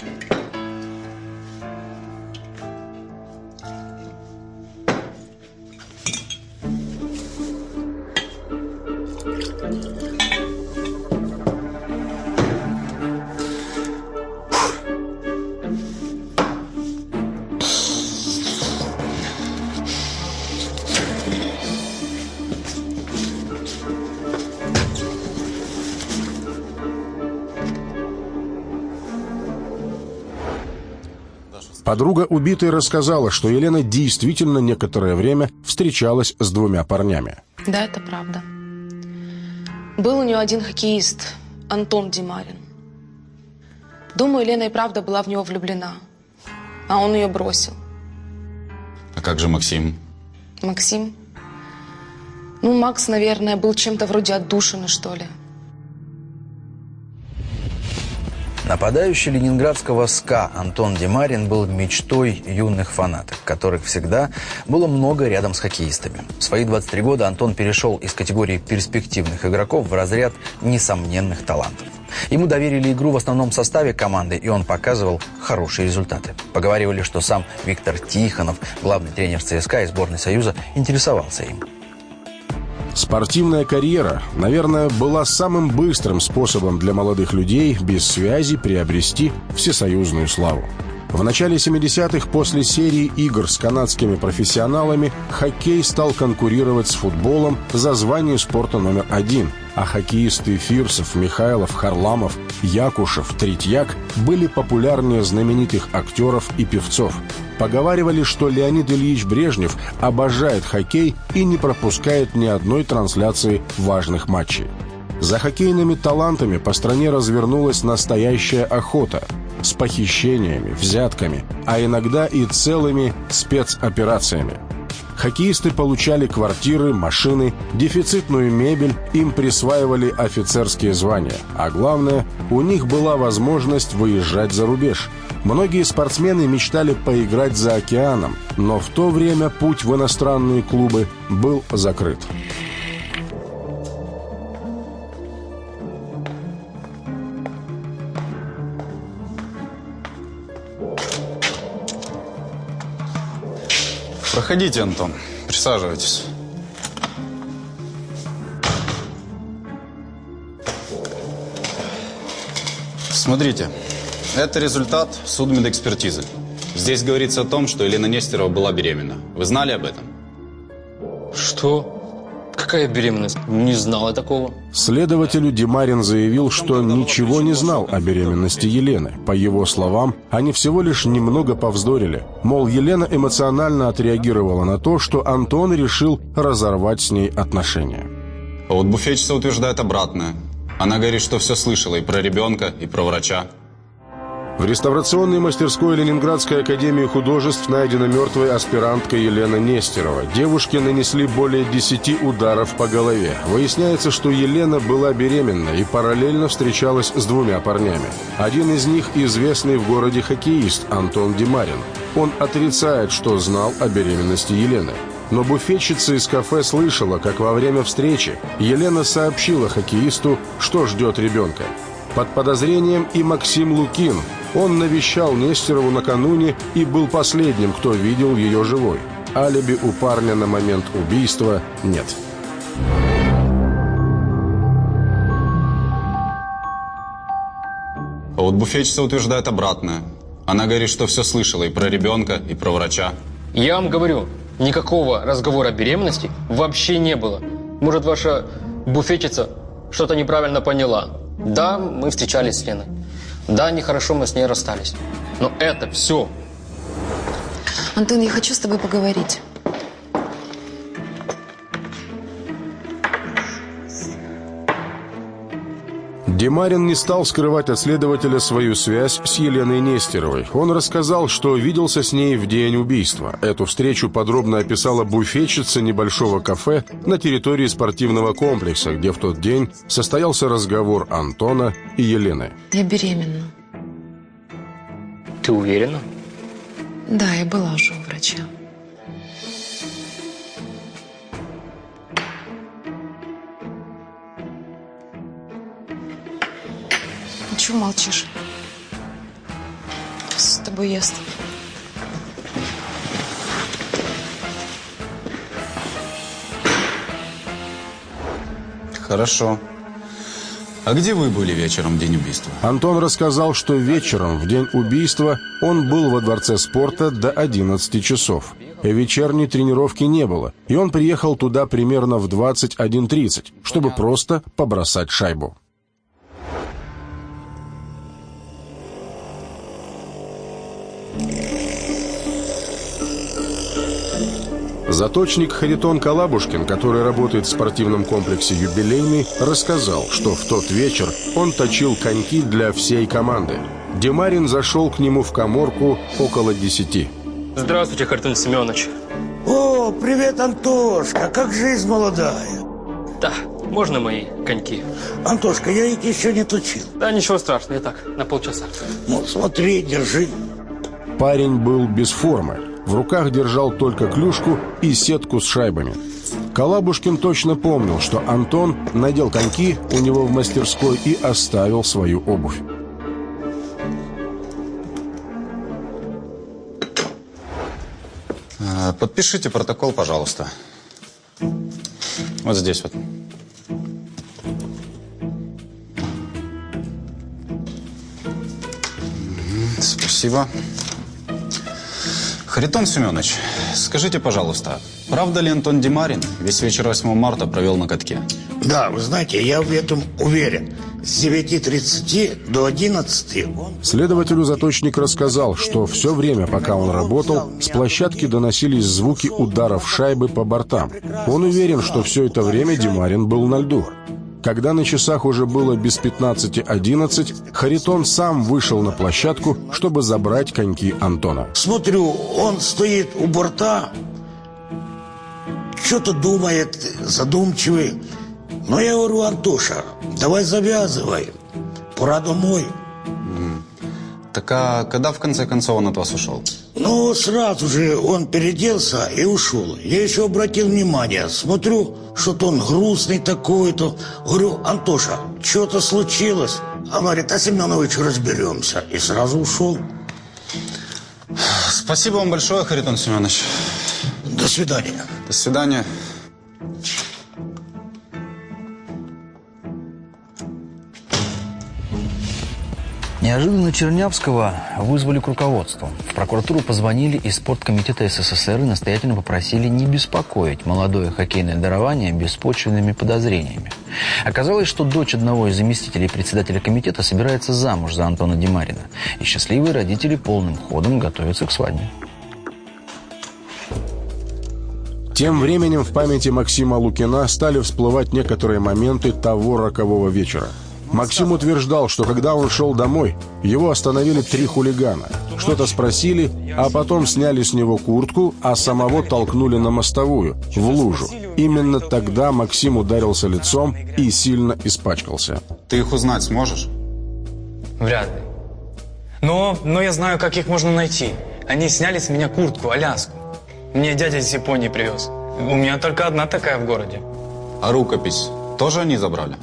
Подруга убитой рассказала, что Елена действительно некоторое время встречалась с двумя парнями. Да, это правда. Был у нее один хоккеист, Антон Димарин. Думаю, Лена и правда была в него влюблена. А он ее бросил. А как же Максим? Максим? Ну, Макс, наверное, был чем-то вроде отдушины, что ли. Нападающий ленинградского СКА Антон Демарин был мечтой юных фанаток, которых всегда было много рядом с хоккеистами. В свои 23 года Антон перешел из категории перспективных игроков в разряд несомненных талантов. Ему доверили игру в основном составе команды, и он показывал хорошие результаты. Поговаривали, что сам Виктор Тихонов, главный тренер ЦСКА и сборной Союза, интересовался им. Спортивная карьера, наверное, была самым быстрым способом для молодых людей без связи приобрести всесоюзную славу. В начале 70-х после серии игр с канадскими профессионалами хоккей стал конкурировать с футболом за звание спорта номер один, а хоккеисты Фирсов, Михайлов, Харламов, Якушев, Третьяк были популярнее знаменитых актеров и певцов. Поговаривали, что Леонид Ильич Брежнев обожает хоккей и не пропускает ни одной трансляции важных матчей. За хоккейными талантами по стране развернулась настоящая охота с похищениями, взятками, а иногда и целыми спецоперациями. Хоккеисты получали квартиры, машины, дефицитную мебель, им присваивали офицерские звания. А главное, у них была возможность выезжать за рубеж. Многие спортсмены мечтали поиграть за океаном, но в то время путь в иностранные клубы был закрыт. Проходите, Антон. Присаживайтесь. Смотрите, это результат судмедэкспертизы. Здесь говорится о том, что Елена Нестерова была беременна. Вы знали об этом? Что? Какая беременность? Не знала такого. Следователю Димарин заявил, что ничего не знал о беременности Елены. По его словам, они всего лишь немного повздорили. Мол, Елена эмоционально отреагировала на то, что Антон решил разорвать с ней отношения. А вот буфетчица утверждает обратное. Она говорит, что все слышала и про ребенка, и про врача. В реставрационной мастерской Ленинградской академии художеств найдена мертвая аспирантка Елена Нестерова. Девушке нанесли более 10 ударов по голове. Выясняется, что Елена была беременна и параллельно встречалась с двумя парнями. Один из них – известный в городе хоккеист Антон Димарин. Он отрицает, что знал о беременности Елены. Но буфетчица из кафе слышала, как во время встречи Елена сообщила хоккеисту, что ждет ребенка. Под подозрением и Максим Лукин. Он навещал Нестерову накануне и был последним, кто видел ее живой. Алиби у парня на момент убийства нет. А вот буфетчица утверждает обратное. Она говорит, что все слышала и про ребенка, и про врача. Я вам говорю, никакого разговора о беременности вообще не было. Может, ваша буфетчица что-то неправильно поняла. Да, мы встречались с Леной. Да, нехорошо мы с ней расстались. Но это все. Антон, я хочу с тобой поговорить. Демарин не стал скрывать от следователя свою связь с Еленой Нестеровой. Он рассказал, что виделся с ней в день убийства. Эту встречу подробно описала буфетчица небольшого кафе на территории спортивного комплекса, где в тот день состоялся разговор Антона и Елены. Я беременна. Ты уверена? Да, я была уже у врача. Чего молчишь? С тобой ест. Хорошо. А где вы были вечером в день убийства? Антон рассказал, что вечером, в день убийства, он был во дворце спорта до 11 часов. Вечерней тренировки не было, и он приехал туда примерно в 21.30, чтобы просто побросать шайбу. Заточник Харитон Калабушкин, который работает в спортивном комплексе «Юбилейный», рассказал, что в тот вечер он точил коньки для всей команды. Демарин зашел к нему в коморку около десяти. Здравствуйте, Хартун Семенович. О, привет, Антошка, как жизнь молодая. Да, можно мои коньки? Антошка, я их еще не точил. Да, ничего страшного, я так, на полчаса. Ну, смотри, держи. Парень был без формы. В руках держал только клюшку и сетку с шайбами. Калабушкин точно помнил, что Антон надел коньки у него в мастерской и оставил свою обувь. Э, Подпишите протокол, пожалуйста. Вот здесь вот. Мгм, Спасибо. Харитон Семенович, скажите, пожалуйста, правда ли Антон Демарин весь вечер 8 марта провел на катке? Да, вы знаете, я в этом уверен. С 9.30 до 11 он... Следователю заточник рассказал, что все время, пока он работал, с площадки доносились звуки ударов шайбы по бортам. Он уверен, что все это время Демарин был на льду. Когда на часах уже было без 15.11, Харитон сам вышел на площадку, чтобы забрать коньки Антона. Смотрю, он стоит у борта, что-то думает, задумчивый. Но я говорю, Антоша, давай завязывай, пора домой. Так а когда в конце концов он от вас ушел? Ну, сразу же он переоделся и ушел. Я еще обратил внимание, смотрю, что-то он грустный такой-то. Говорю, Антоша, что-то случилось? А говорит, а Семенович, разберемся. И сразу ушел. Спасибо вам большое, Харитон Семенович. До свидания. До свидания. Неожиданно Чернявского вызвали к руководству. В прокуратуру позвонили из спорткомитета СССР и настоятельно попросили не беспокоить молодое хоккейное дарование беспочвенными подозрениями. Оказалось, что дочь одного из заместителей председателя комитета собирается замуж за Антона Демарина, и счастливые родители полным ходом готовятся к свадьбе. Тем временем в памяти Максима Лукина стали всплывать некоторые моменты того рокового вечера. Максим утверждал, что когда он шел домой, его остановили три хулигана. Что-то спросили, а потом сняли с него куртку, а самого толкнули на мостовую, в лужу. Именно тогда Максим ударился лицом и сильно испачкался. Ты их узнать сможешь? Вряд ли. Но, но я знаю, как их можно найти. Они сняли с меня куртку, Аляску. Мне дядя из Японии привез. У меня только одна такая в городе. А рукопись тоже они забрали?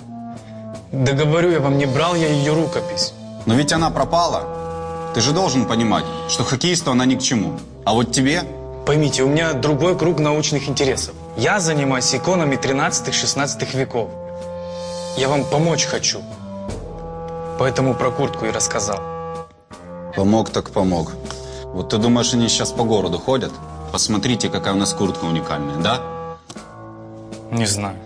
Да говорю я вам, не брал я ее рукопись. Но ведь она пропала. Ты же должен понимать, что хоккеисту она ни к чему. А вот тебе... Поймите, у меня другой круг научных интересов. Я занимаюсь иконами 13-16 веков. Я вам помочь хочу. Поэтому про куртку и рассказал. Помог так помог. Вот ты думаешь, они сейчас по городу ходят? Посмотрите, какая у нас куртка уникальная, да? Не знаю.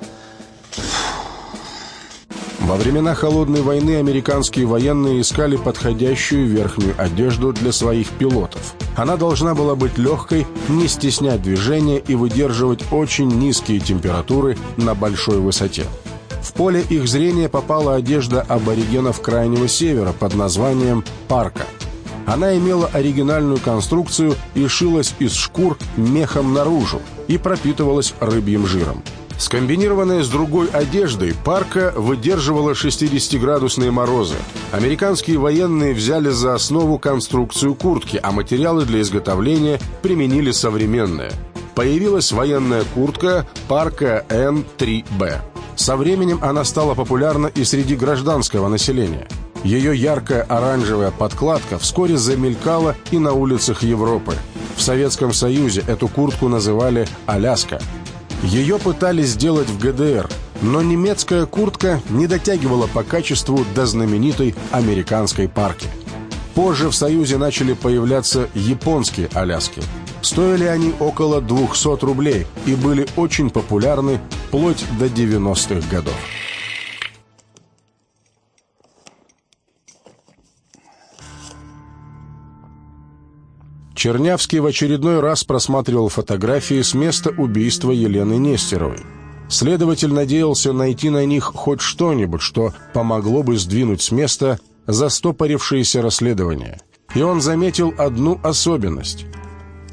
Во времена Холодной войны американские военные искали подходящую верхнюю одежду для своих пилотов. Она должна была быть легкой, не стеснять движения и выдерживать очень низкие температуры на большой высоте. В поле их зрения попала одежда аборигенов Крайнего Севера под названием «парка». Она имела оригинальную конструкцию и шилась из шкур мехом наружу и пропитывалась рыбьим жиром. Скомбинированная с другой одеждой, парка выдерживала 60-градусные морозы. Американские военные взяли за основу конструкцию куртки, а материалы для изготовления применили современные. Появилась военная куртка парка Н-3Б. Со временем она стала популярна и среди гражданского населения. Ее яркая оранжевая подкладка вскоре замелькала и на улицах Европы. В Советском Союзе эту куртку называли «Аляска». Ее пытались сделать в ГДР, но немецкая куртка не дотягивала по качеству до знаменитой американской парки. Позже в Союзе начали появляться японские Аляски. Стоили они около 200 рублей и были очень популярны вплоть до 90-х годов. Чернявский в очередной раз просматривал фотографии с места убийства Елены Нестеровой. Следователь надеялся найти на них хоть что-нибудь, что помогло бы сдвинуть с места застопорившееся расследование. И он заметил одну особенность.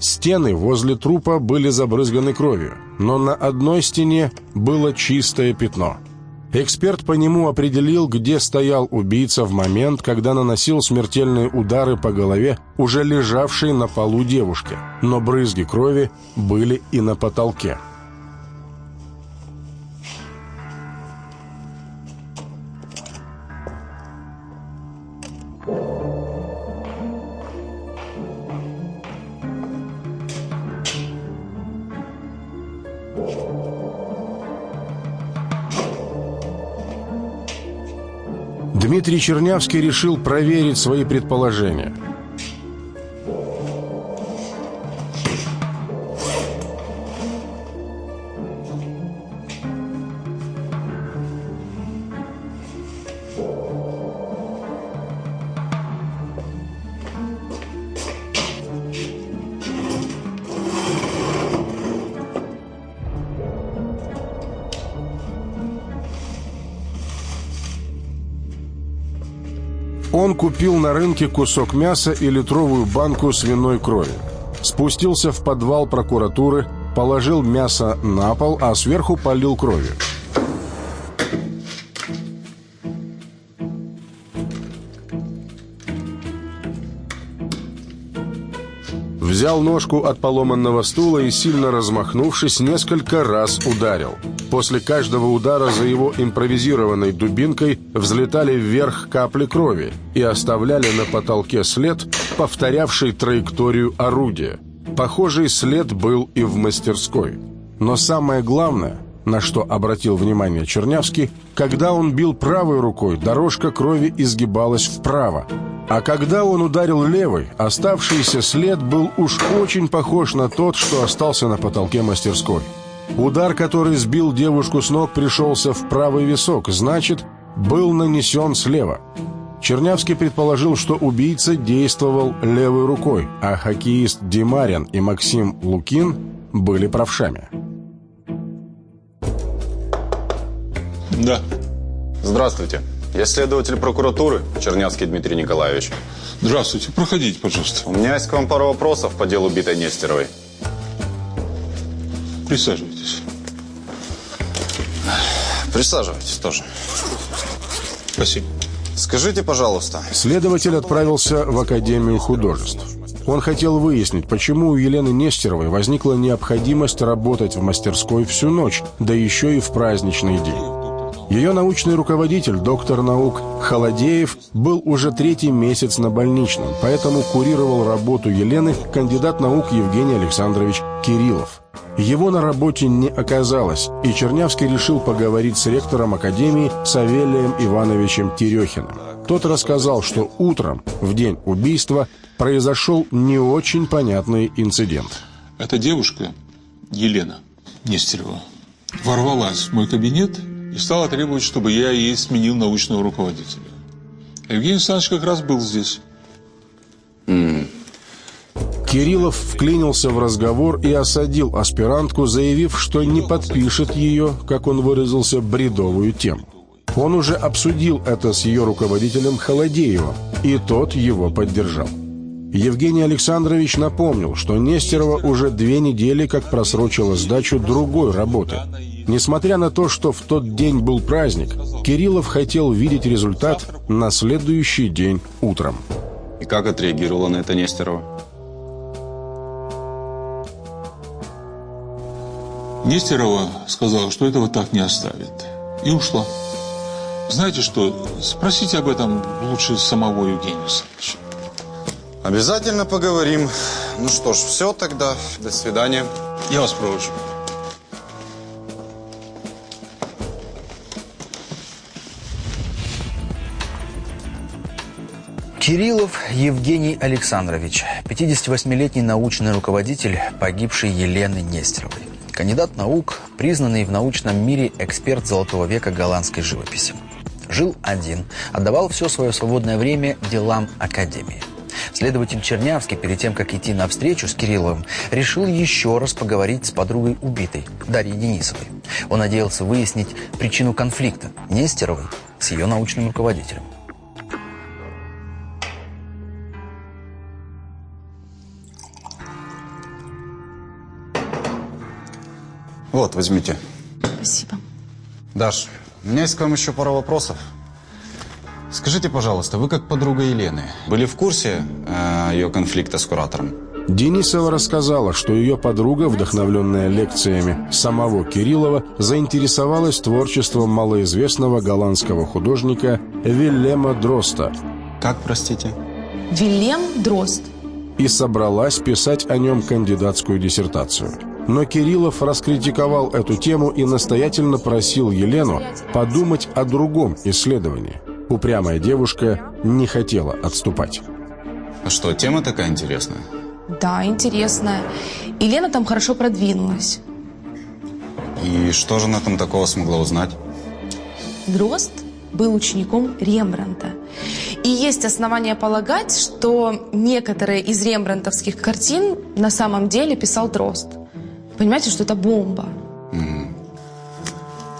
Стены возле трупа были забрызганы кровью, но на одной стене было чистое пятно – Эксперт по нему определил, где стоял убийца в момент, когда наносил смертельные удары по голове уже лежавшей на полу девушки, но брызги крови были и на потолке. Дмитрий Чернявский решил проверить свои предположения. На рынке кусок мяса и литровую банку свиной крови. Спустился в подвал прокуратуры, положил мясо на пол, а сверху полил кровью. Взял ножку от поломанного стула и, сильно размахнувшись, несколько раз ударил. После каждого удара за его импровизированной дубинкой взлетали вверх капли крови и оставляли на потолке след, повторявший траекторию орудия. Похожий след был и в мастерской. Но самое главное, на что обратил внимание Чернявский, когда он бил правой рукой, дорожка крови изгибалась вправо, а когда он ударил левой, оставшийся след был уж очень похож на тот, что остался на потолке мастерской. Удар, который сбил девушку с ног, пришелся в правый висок, значит, был нанесен слева. Чернявский предположил, что убийца действовал левой рукой, а хоккеист Димарин и Максим Лукин были правшами. Да. Здравствуйте. Я следователь прокуратуры, Чернявский Дмитрий Николаевич. Здравствуйте. Проходите, пожалуйста. У меня есть к вам пару вопросов по делу битой Нестеровой. Присаживайтесь. Присаживайтесь тоже. Спасибо. Скажите, пожалуйста. Следователь отправился в Академию художеств. Он хотел выяснить, почему у Елены Нестеровой возникла необходимость работать в мастерской всю ночь, да еще и в праздничный день. Ее научный руководитель, доктор наук Холодеев, был уже третий месяц на больничном, поэтому курировал работу Елены кандидат наук Евгений Александрович Кириллов. Его на работе не оказалось, и Чернявский решил поговорить с ректором Академии Савелием Ивановичем Терехиным. Тот рассказал, что утром, в день убийства, произошел не очень понятный инцидент. Эта девушка, Елена Нестерова, ворвалась в мой кабинет и и стала требовать, чтобы я ей сменил научного руководителя. Евгений Александрович как раз был здесь. Кириллов вклинился в разговор и осадил аспирантку, заявив, что не подпишет ее, как он выразился, бредовую тему. Он уже обсудил это с ее руководителем Холодеевым, и тот его поддержал. Евгений Александрович напомнил, что Нестерова уже две недели как просрочила сдачу другой работы. Несмотря на то, что в тот день был праздник, Кириллов хотел видеть результат на следующий день утром. И как отреагировала на это Нестерова? Нестерова сказала, что этого так не оставит. И ушла. Знаете что, спросите об этом лучше самого Евгения Александровича. Обязательно поговорим. Ну что ж, все тогда. До свидания. Я вас провожу. Кириллов Евгений Александрович, 58-летний научный руководитель погибшей Елены Нестеровой. Кандидат наук, признанный в научном мире эксперт золотого века голландской живописи. Жил один, отдавал все свое свободное время делам Академии. Следователь Чернявский, перед тем, как идти на встречу с Кирилловым, решил еще раз поговорить с подругой убитой, Дарьей Денисовой. Он надеялся выяснить причину конфликта Нестеровой с ее научным руководителем. Вот, возьмите. Спасибо. Даш, у меня есть к вам еще пара вопросов. Скажите, пожалуйста, вы как подруга Елены, были в курсе э, ее конфликта с куратором? Денисова рассказала, что ее подруга, вдохновленная лекциями самого Кириллова, заинтересовалась творчеством малоизвестного голландского художника Вильяма Дроста. Как, простите? Вильям Дрозд. И собралась писать о нем кандидатскую диссертацию. Но Кириллов раскритиковал эту тему и настоятельно просил Елену подумать о другом исследовании. Упрямая девушка не хотела отступать. А что, тема такая интересная? Да, интересная. И Лена там хорошо продвинулась. И что же она там такого смогла узнать? Дрозд был учеником Рембранта. И есть основания полагать, что некоторые из рембрантовских картин на самом деле писал Дрозд. Понимаете, что это бомба.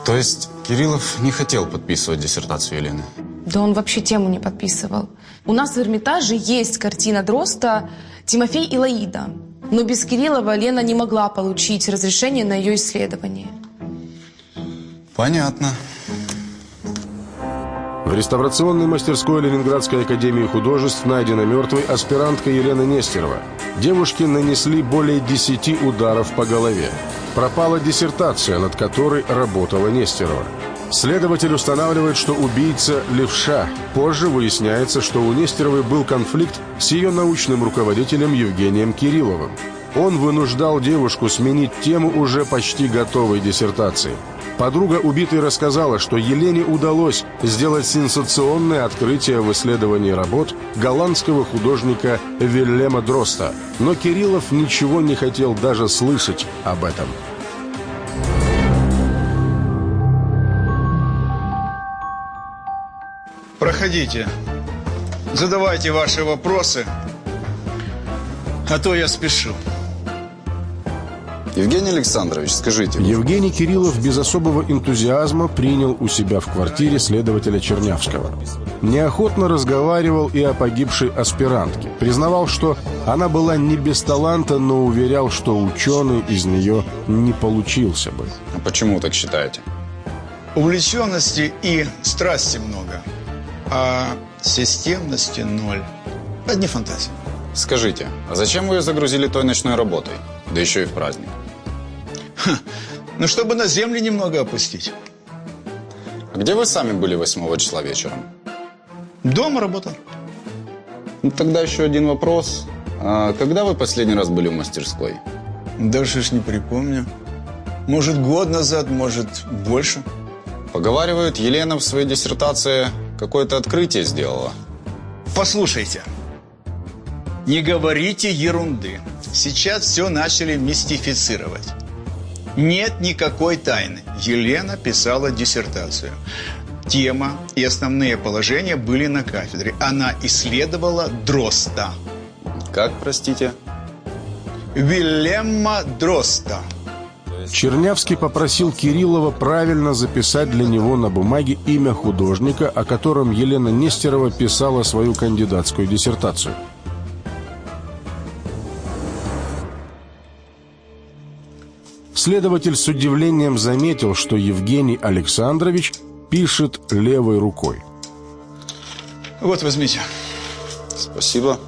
То есть Кириллов не хотел подписывать диссертацию Елены? Да он вообще тему не подписывал. У нас в Эрмитаже есть картина Дроста «Тимофей и Лаида». Но без Кириллова Лена не могла получить разрешение на ее исследование. Понятно. В реставрационной мастерской Ленинградской академии художеств найдена мертвой аспирантка Елена Нестерова. Девушке нанесли более 10 ударов по голове. Пропала диссертация, над которой работала Нестерова. Следователь устанавливает, что убийца – левша. Позже выясняется, что у Нестеровой был конфликт с ее научным руководителем Евгением Кирилловым. Он вынуждал девушку сменить тему уже почти готовой диссертации. Подруга убитой рассказала, что Елене удалось сделать сенсационное открытие в исследовании работ голландского художника Вильяма Дроста. Но Кириллов ничего не хотел даже слышать об этом. Проходите. Задавайте ваши вопросы, а то я спешу. Евгений Александрович, скажите. Евгений Кириллов без особого энтузиазма принял у себя в квартире следователя Чернявского. Неохотно разговаривал и о погибшей аспирантке. Признавал, что она была не без таланта, но уверял, что ученый из нее не получился бы. А почему так считаете? Увлеченности и страсти много, а системности ноль. Одни фантазии. Скажите, а зачем вы ее загрузили той ночной работой? Да еще и в праздник. Ну, чтобы на землю немного опустить. А где вы сами были 8 числа вечером? Дома работал. Ну, тогда еще один вопрос. А когда вы последний раз были в мастерской? Даже ж не припомню. Может, год назад, может, больше. Поговаривают, Елена в своей диссертации какое-то открытие сделала. Послушайте. Не говорите ерунды. Сейчас все начали мистифицировать. Нет никакой тайны. Елена писала диссертацию. Тема и основные положения были на кафедре. Она исследовала Дроста. Как, простите? Вильямма Дроста. Чернявский попросил Кириллова правильно записать для него на бумаге имя художника, о котором Елена Нестерова писала свою кандидатскую диссертацию. Следователь с удивлением заметил, что Евгений Александрович пишет левой рукой. Вот, возьмите. Спасибо.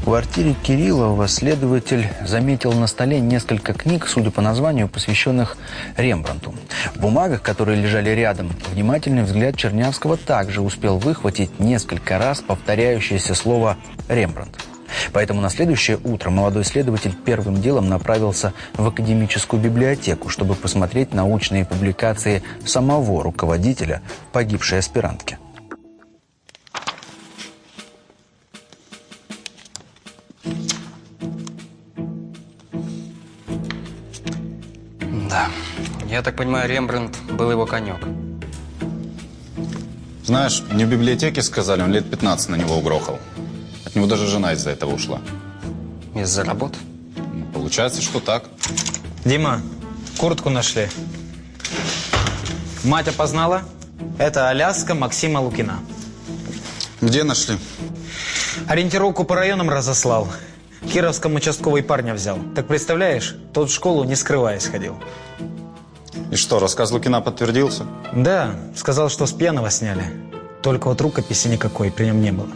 В квартире Кириллова следователь заметил на столе несколько книг, судя по названию, посвященных Рембрандту. В бумагах, которые лежали рядом, внимательный взгляд Чернявского также успел выхватить несколько раз повторяющееся слово «Рембрандт». Поэтому на следующее утро молодой следователь первым делом направился в академическую библиотеку, чтобы посмотреть научные публикации самого руководителя погибшей аспирантки. Да, я так понимаю, Рембрандт был его конек. Знаешь, мне в библиотеке сказали, он лет 15 на него угрохал. Него даже жена из-за этого ушла. Из-за работы? Получается, что так. Дима, куртку нашли. Мать опознала? Это Аляска Максима Лукина. Где нашли? Ориентировку по районам разослал. Кировском участковый парня взял. Так представляешь, тот в школу не скрываясь ходил. И что, рассказ Лукина подтвердился? Да, сказал, что с пьяного сняли. Только вот рукописи никакой при нем не было.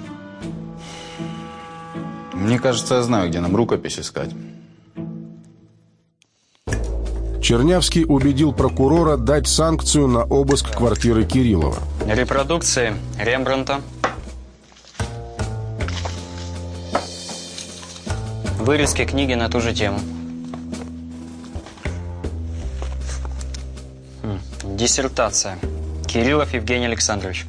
Мне кажется, я знаю, где нам рукопись искать. Чернявский убедил прокурора дать санкцию на обыск квартиры Кириллова. Репродукции Рембранта. Вырезки книги на ту же тему. Хм, Диссертация. Кириллов Евгений Александрович.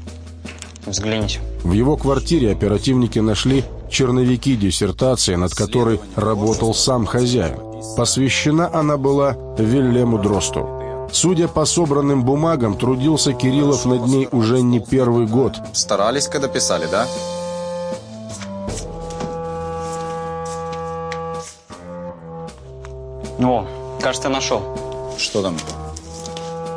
Взгляните. В его квартире оперативники нашли черновики диссертации, над которой работал сам хозяин. Посвящена она была Вильяму Дросту. Судя по собранным бумагам, трудился Кириллов над ней уже не первый год. Старались, когда писали, да? О, кажется, нашел. Что там?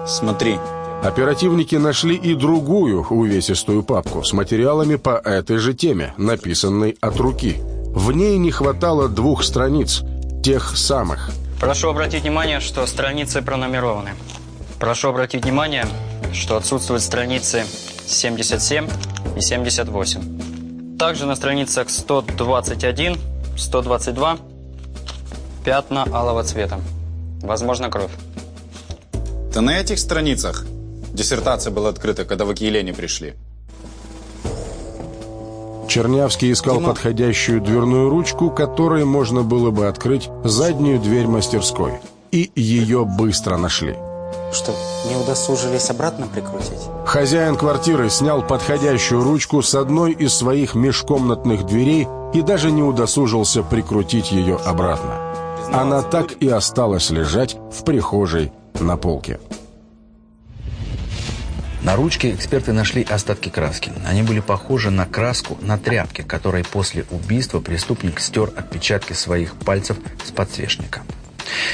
Смотри. Оперативники нашли и другую увесистую папку с материалами по этой же теме, написанной от руки. В ней не хватало двух страниц, тех самых. Прошу обратить внимание, что страницы пронумерованы. Прошу обратить внимание, что отсутствуют страницы 77 и 78. Также на страницах 121, 122 пятна алого цвета. Возможно, кровь. Да на этих страницах диссертация была открыта, когда вы к Елене пришли. Чернявский искал Дима. подходящую дверную ручку, которой можно было бы открыть заднюю дверь мастерской. И ее быстро нашли. Что, не удосужились обратно прикрутить? Хозяин квартиры снял подходящую ручку с одной из своих межкомнатных дверей и даже не удосужился прикрутить ее обратно. Она так и осталась лежать в прихожей на полке. На ручке эксперты нашли остатки краски. Они были похожи на краску на тряпке, которой после убийства преступник стер отпечатки своих пальцев с подсвечника.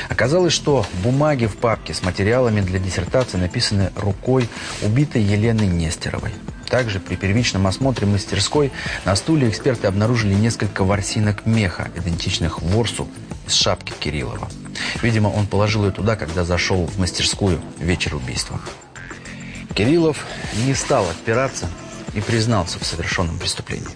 Оказалось, что бумаги в папке с материалами для диссертации написаны рукой убитой Елены Нестеровой. Также при первичном осмотре мастерской на стуле эксперты обнаружили несколько ворсинок меха, идентичных ворсу из шапки Кириллова. Видимо, он положил ее туда, когда зашел в мастерскую вечер убийства. Кириллов не стал отпираться и признался в совершенном преступлении.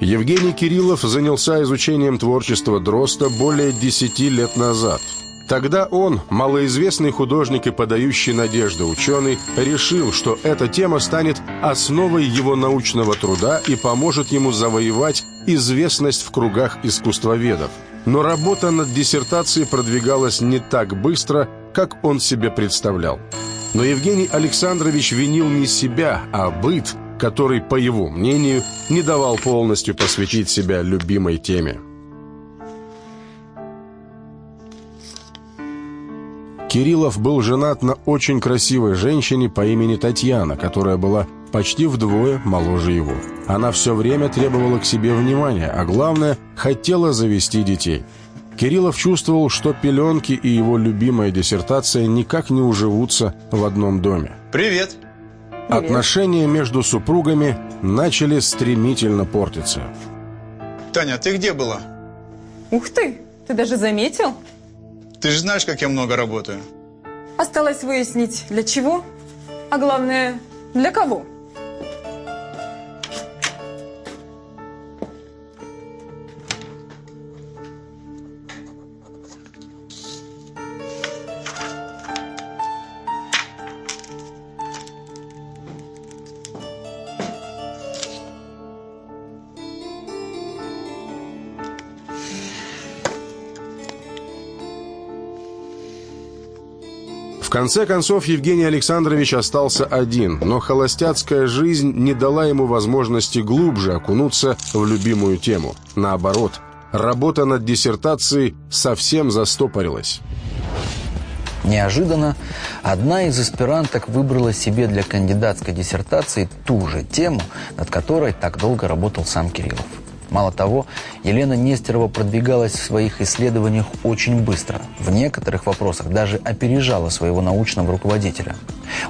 Евгений Кириллов занялся изучением творчества Дроста более 10 лет назад. Тогда он, малоизвестный художник и подающий надежды ученый, решил, что эта тема станет основой его научного труда и поможет ему завоевать известность в кругах искусствоведов. Но работа над диссертацией продвигалась не так быстро, как он себе представлял. Но Евгений Александрович винил не себя, а быт, который, по его мнению, не давал полностью посвятить себя любимой теме. Кириллов был женат на очень красивой женщине по имени Татьяна, которая была почти вдвое моложе его. Она все время требовала к себе внимания, а главное, хотела завести детей – Кириллов чувствовал, что пеленки и его любимая диссертация никак не уживутся в одном доме. Привет. Отношения между супругами начали стремительно портиться. Таня, ты где была? Ух ты, ты даже заметил? Ты же знаешь, как я много работаю. Осталось выяснить, для чего, а главное, для кого. В конце концов, Евгений Александрович остался один, но холостяцкая жизнь не дала ему возможности глубже окунуться в любимую тему. Наоборот, работа над диссертацией совсем застопорилась. Неожиданно одна из аспиранток выбрала себе для кандидатской диссертации ту же тему, над которой так долго работал сам Кириллов. Мало того, Елена Нестерова продвигалась в своих исследованиях очень быстро. В некоторых вопросах даже опережала своего научного руководителя.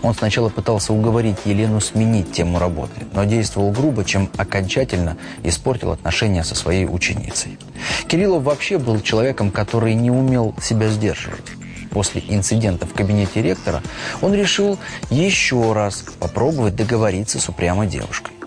Он сначала пытался уговорить Елену сменить тему работы, но действовал грубо, чем окончательно испортил отношения со своей ученицей. Кириллов вообще был человеком, который не умел себя сдерживать. После инцидента в кабинете ректора он решил еще раз попробовать договориться с упрямой девушкой.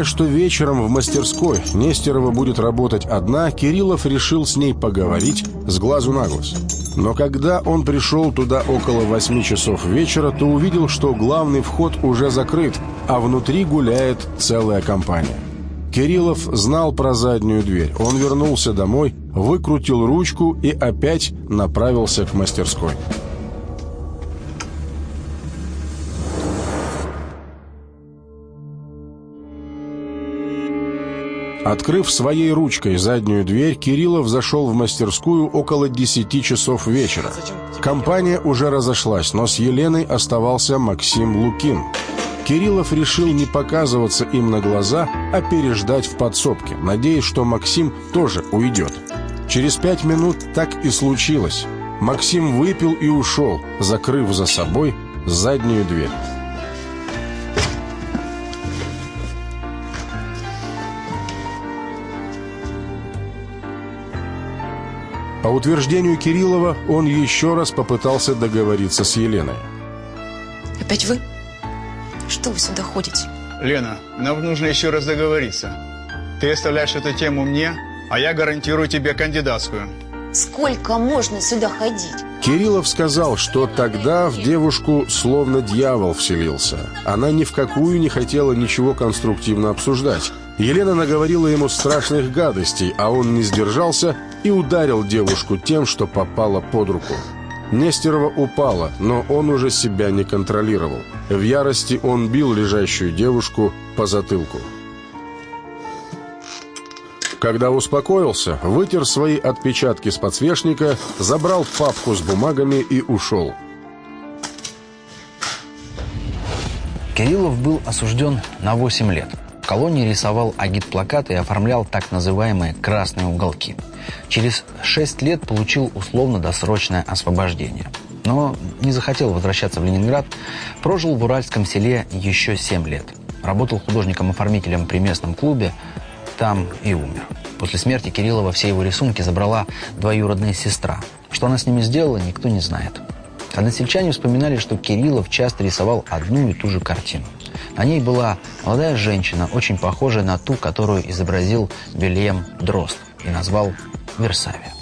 Зная, что вечером в мастерской Нестерова будет работать одна, Кириллов решил с ней поговорить с глазу на глаз. Но когда он пришел туда около восьми часов вечера, то увидел, что главный вход уже закрыт, а внутри гуляет целая компания. Кириллов знал про заднюю дверь. Он вернулся домой, выкрутил ручку и опять направился к мастерской. Открыв своей ручкой заднюю дверь, Кириллов зашел в мастерскую около 10 часов вечера. Компания уже разошлась, но с Еленой оставался Максим Лукин. Кириллов решил не показываться им на глаза, а переждать в подсобке, надеясь, что Максим тоже уйдет. Через пять минут так и случилось. Максим выпил и ушел, закрыв за собой заднюю дверь. По утверждению Кириллова, он еще раз попытался договориться с Еленой. Опять вы? Что вы сюда ходите? Лена, нам нужно еще раз договориться. Ты оставляешь эту тему мне, а я гарантирую тебе кандидатскую. Сколько можно сюда ходить? Кириллов сказал, что тогда в девушку словно дьявол вселился. Она ни в какую не хотела ничего конструктивно обсуждать. Елена наговорила ему страшных гадостей, а он не сдержался и ударил девушку тем, что попало под руку. Нестерова упала, но он уже себя не контролировал. В ярости он бил лежащую девушку по затылку. Когда успокоился, вытер свои отпечатки с подсвечника, забрал папку с бумагами и ушел. Кириллов был осужден на 8 лет. Колонии рисовал агитплакаты и оформлял так называемые «красные уголки». Через 6 лет получил условно-досрочное освобождение. Но не захотел возвращаться в Ленинград, прожил в уральском селе еще 7 лет. Работал художником-оформителем при местном клубе, там и умер. После смерти Кириллова все его рисунки забрала двоюродная сестра. Что она с ними сделала, никто не знает. Односельчане вспоминали, что Кириллов часто рисовал одну и ту же картину. На ней была молодая женщина, очень похожая на ту, которую изобразил Вильям Дрозд и назвал Версавия.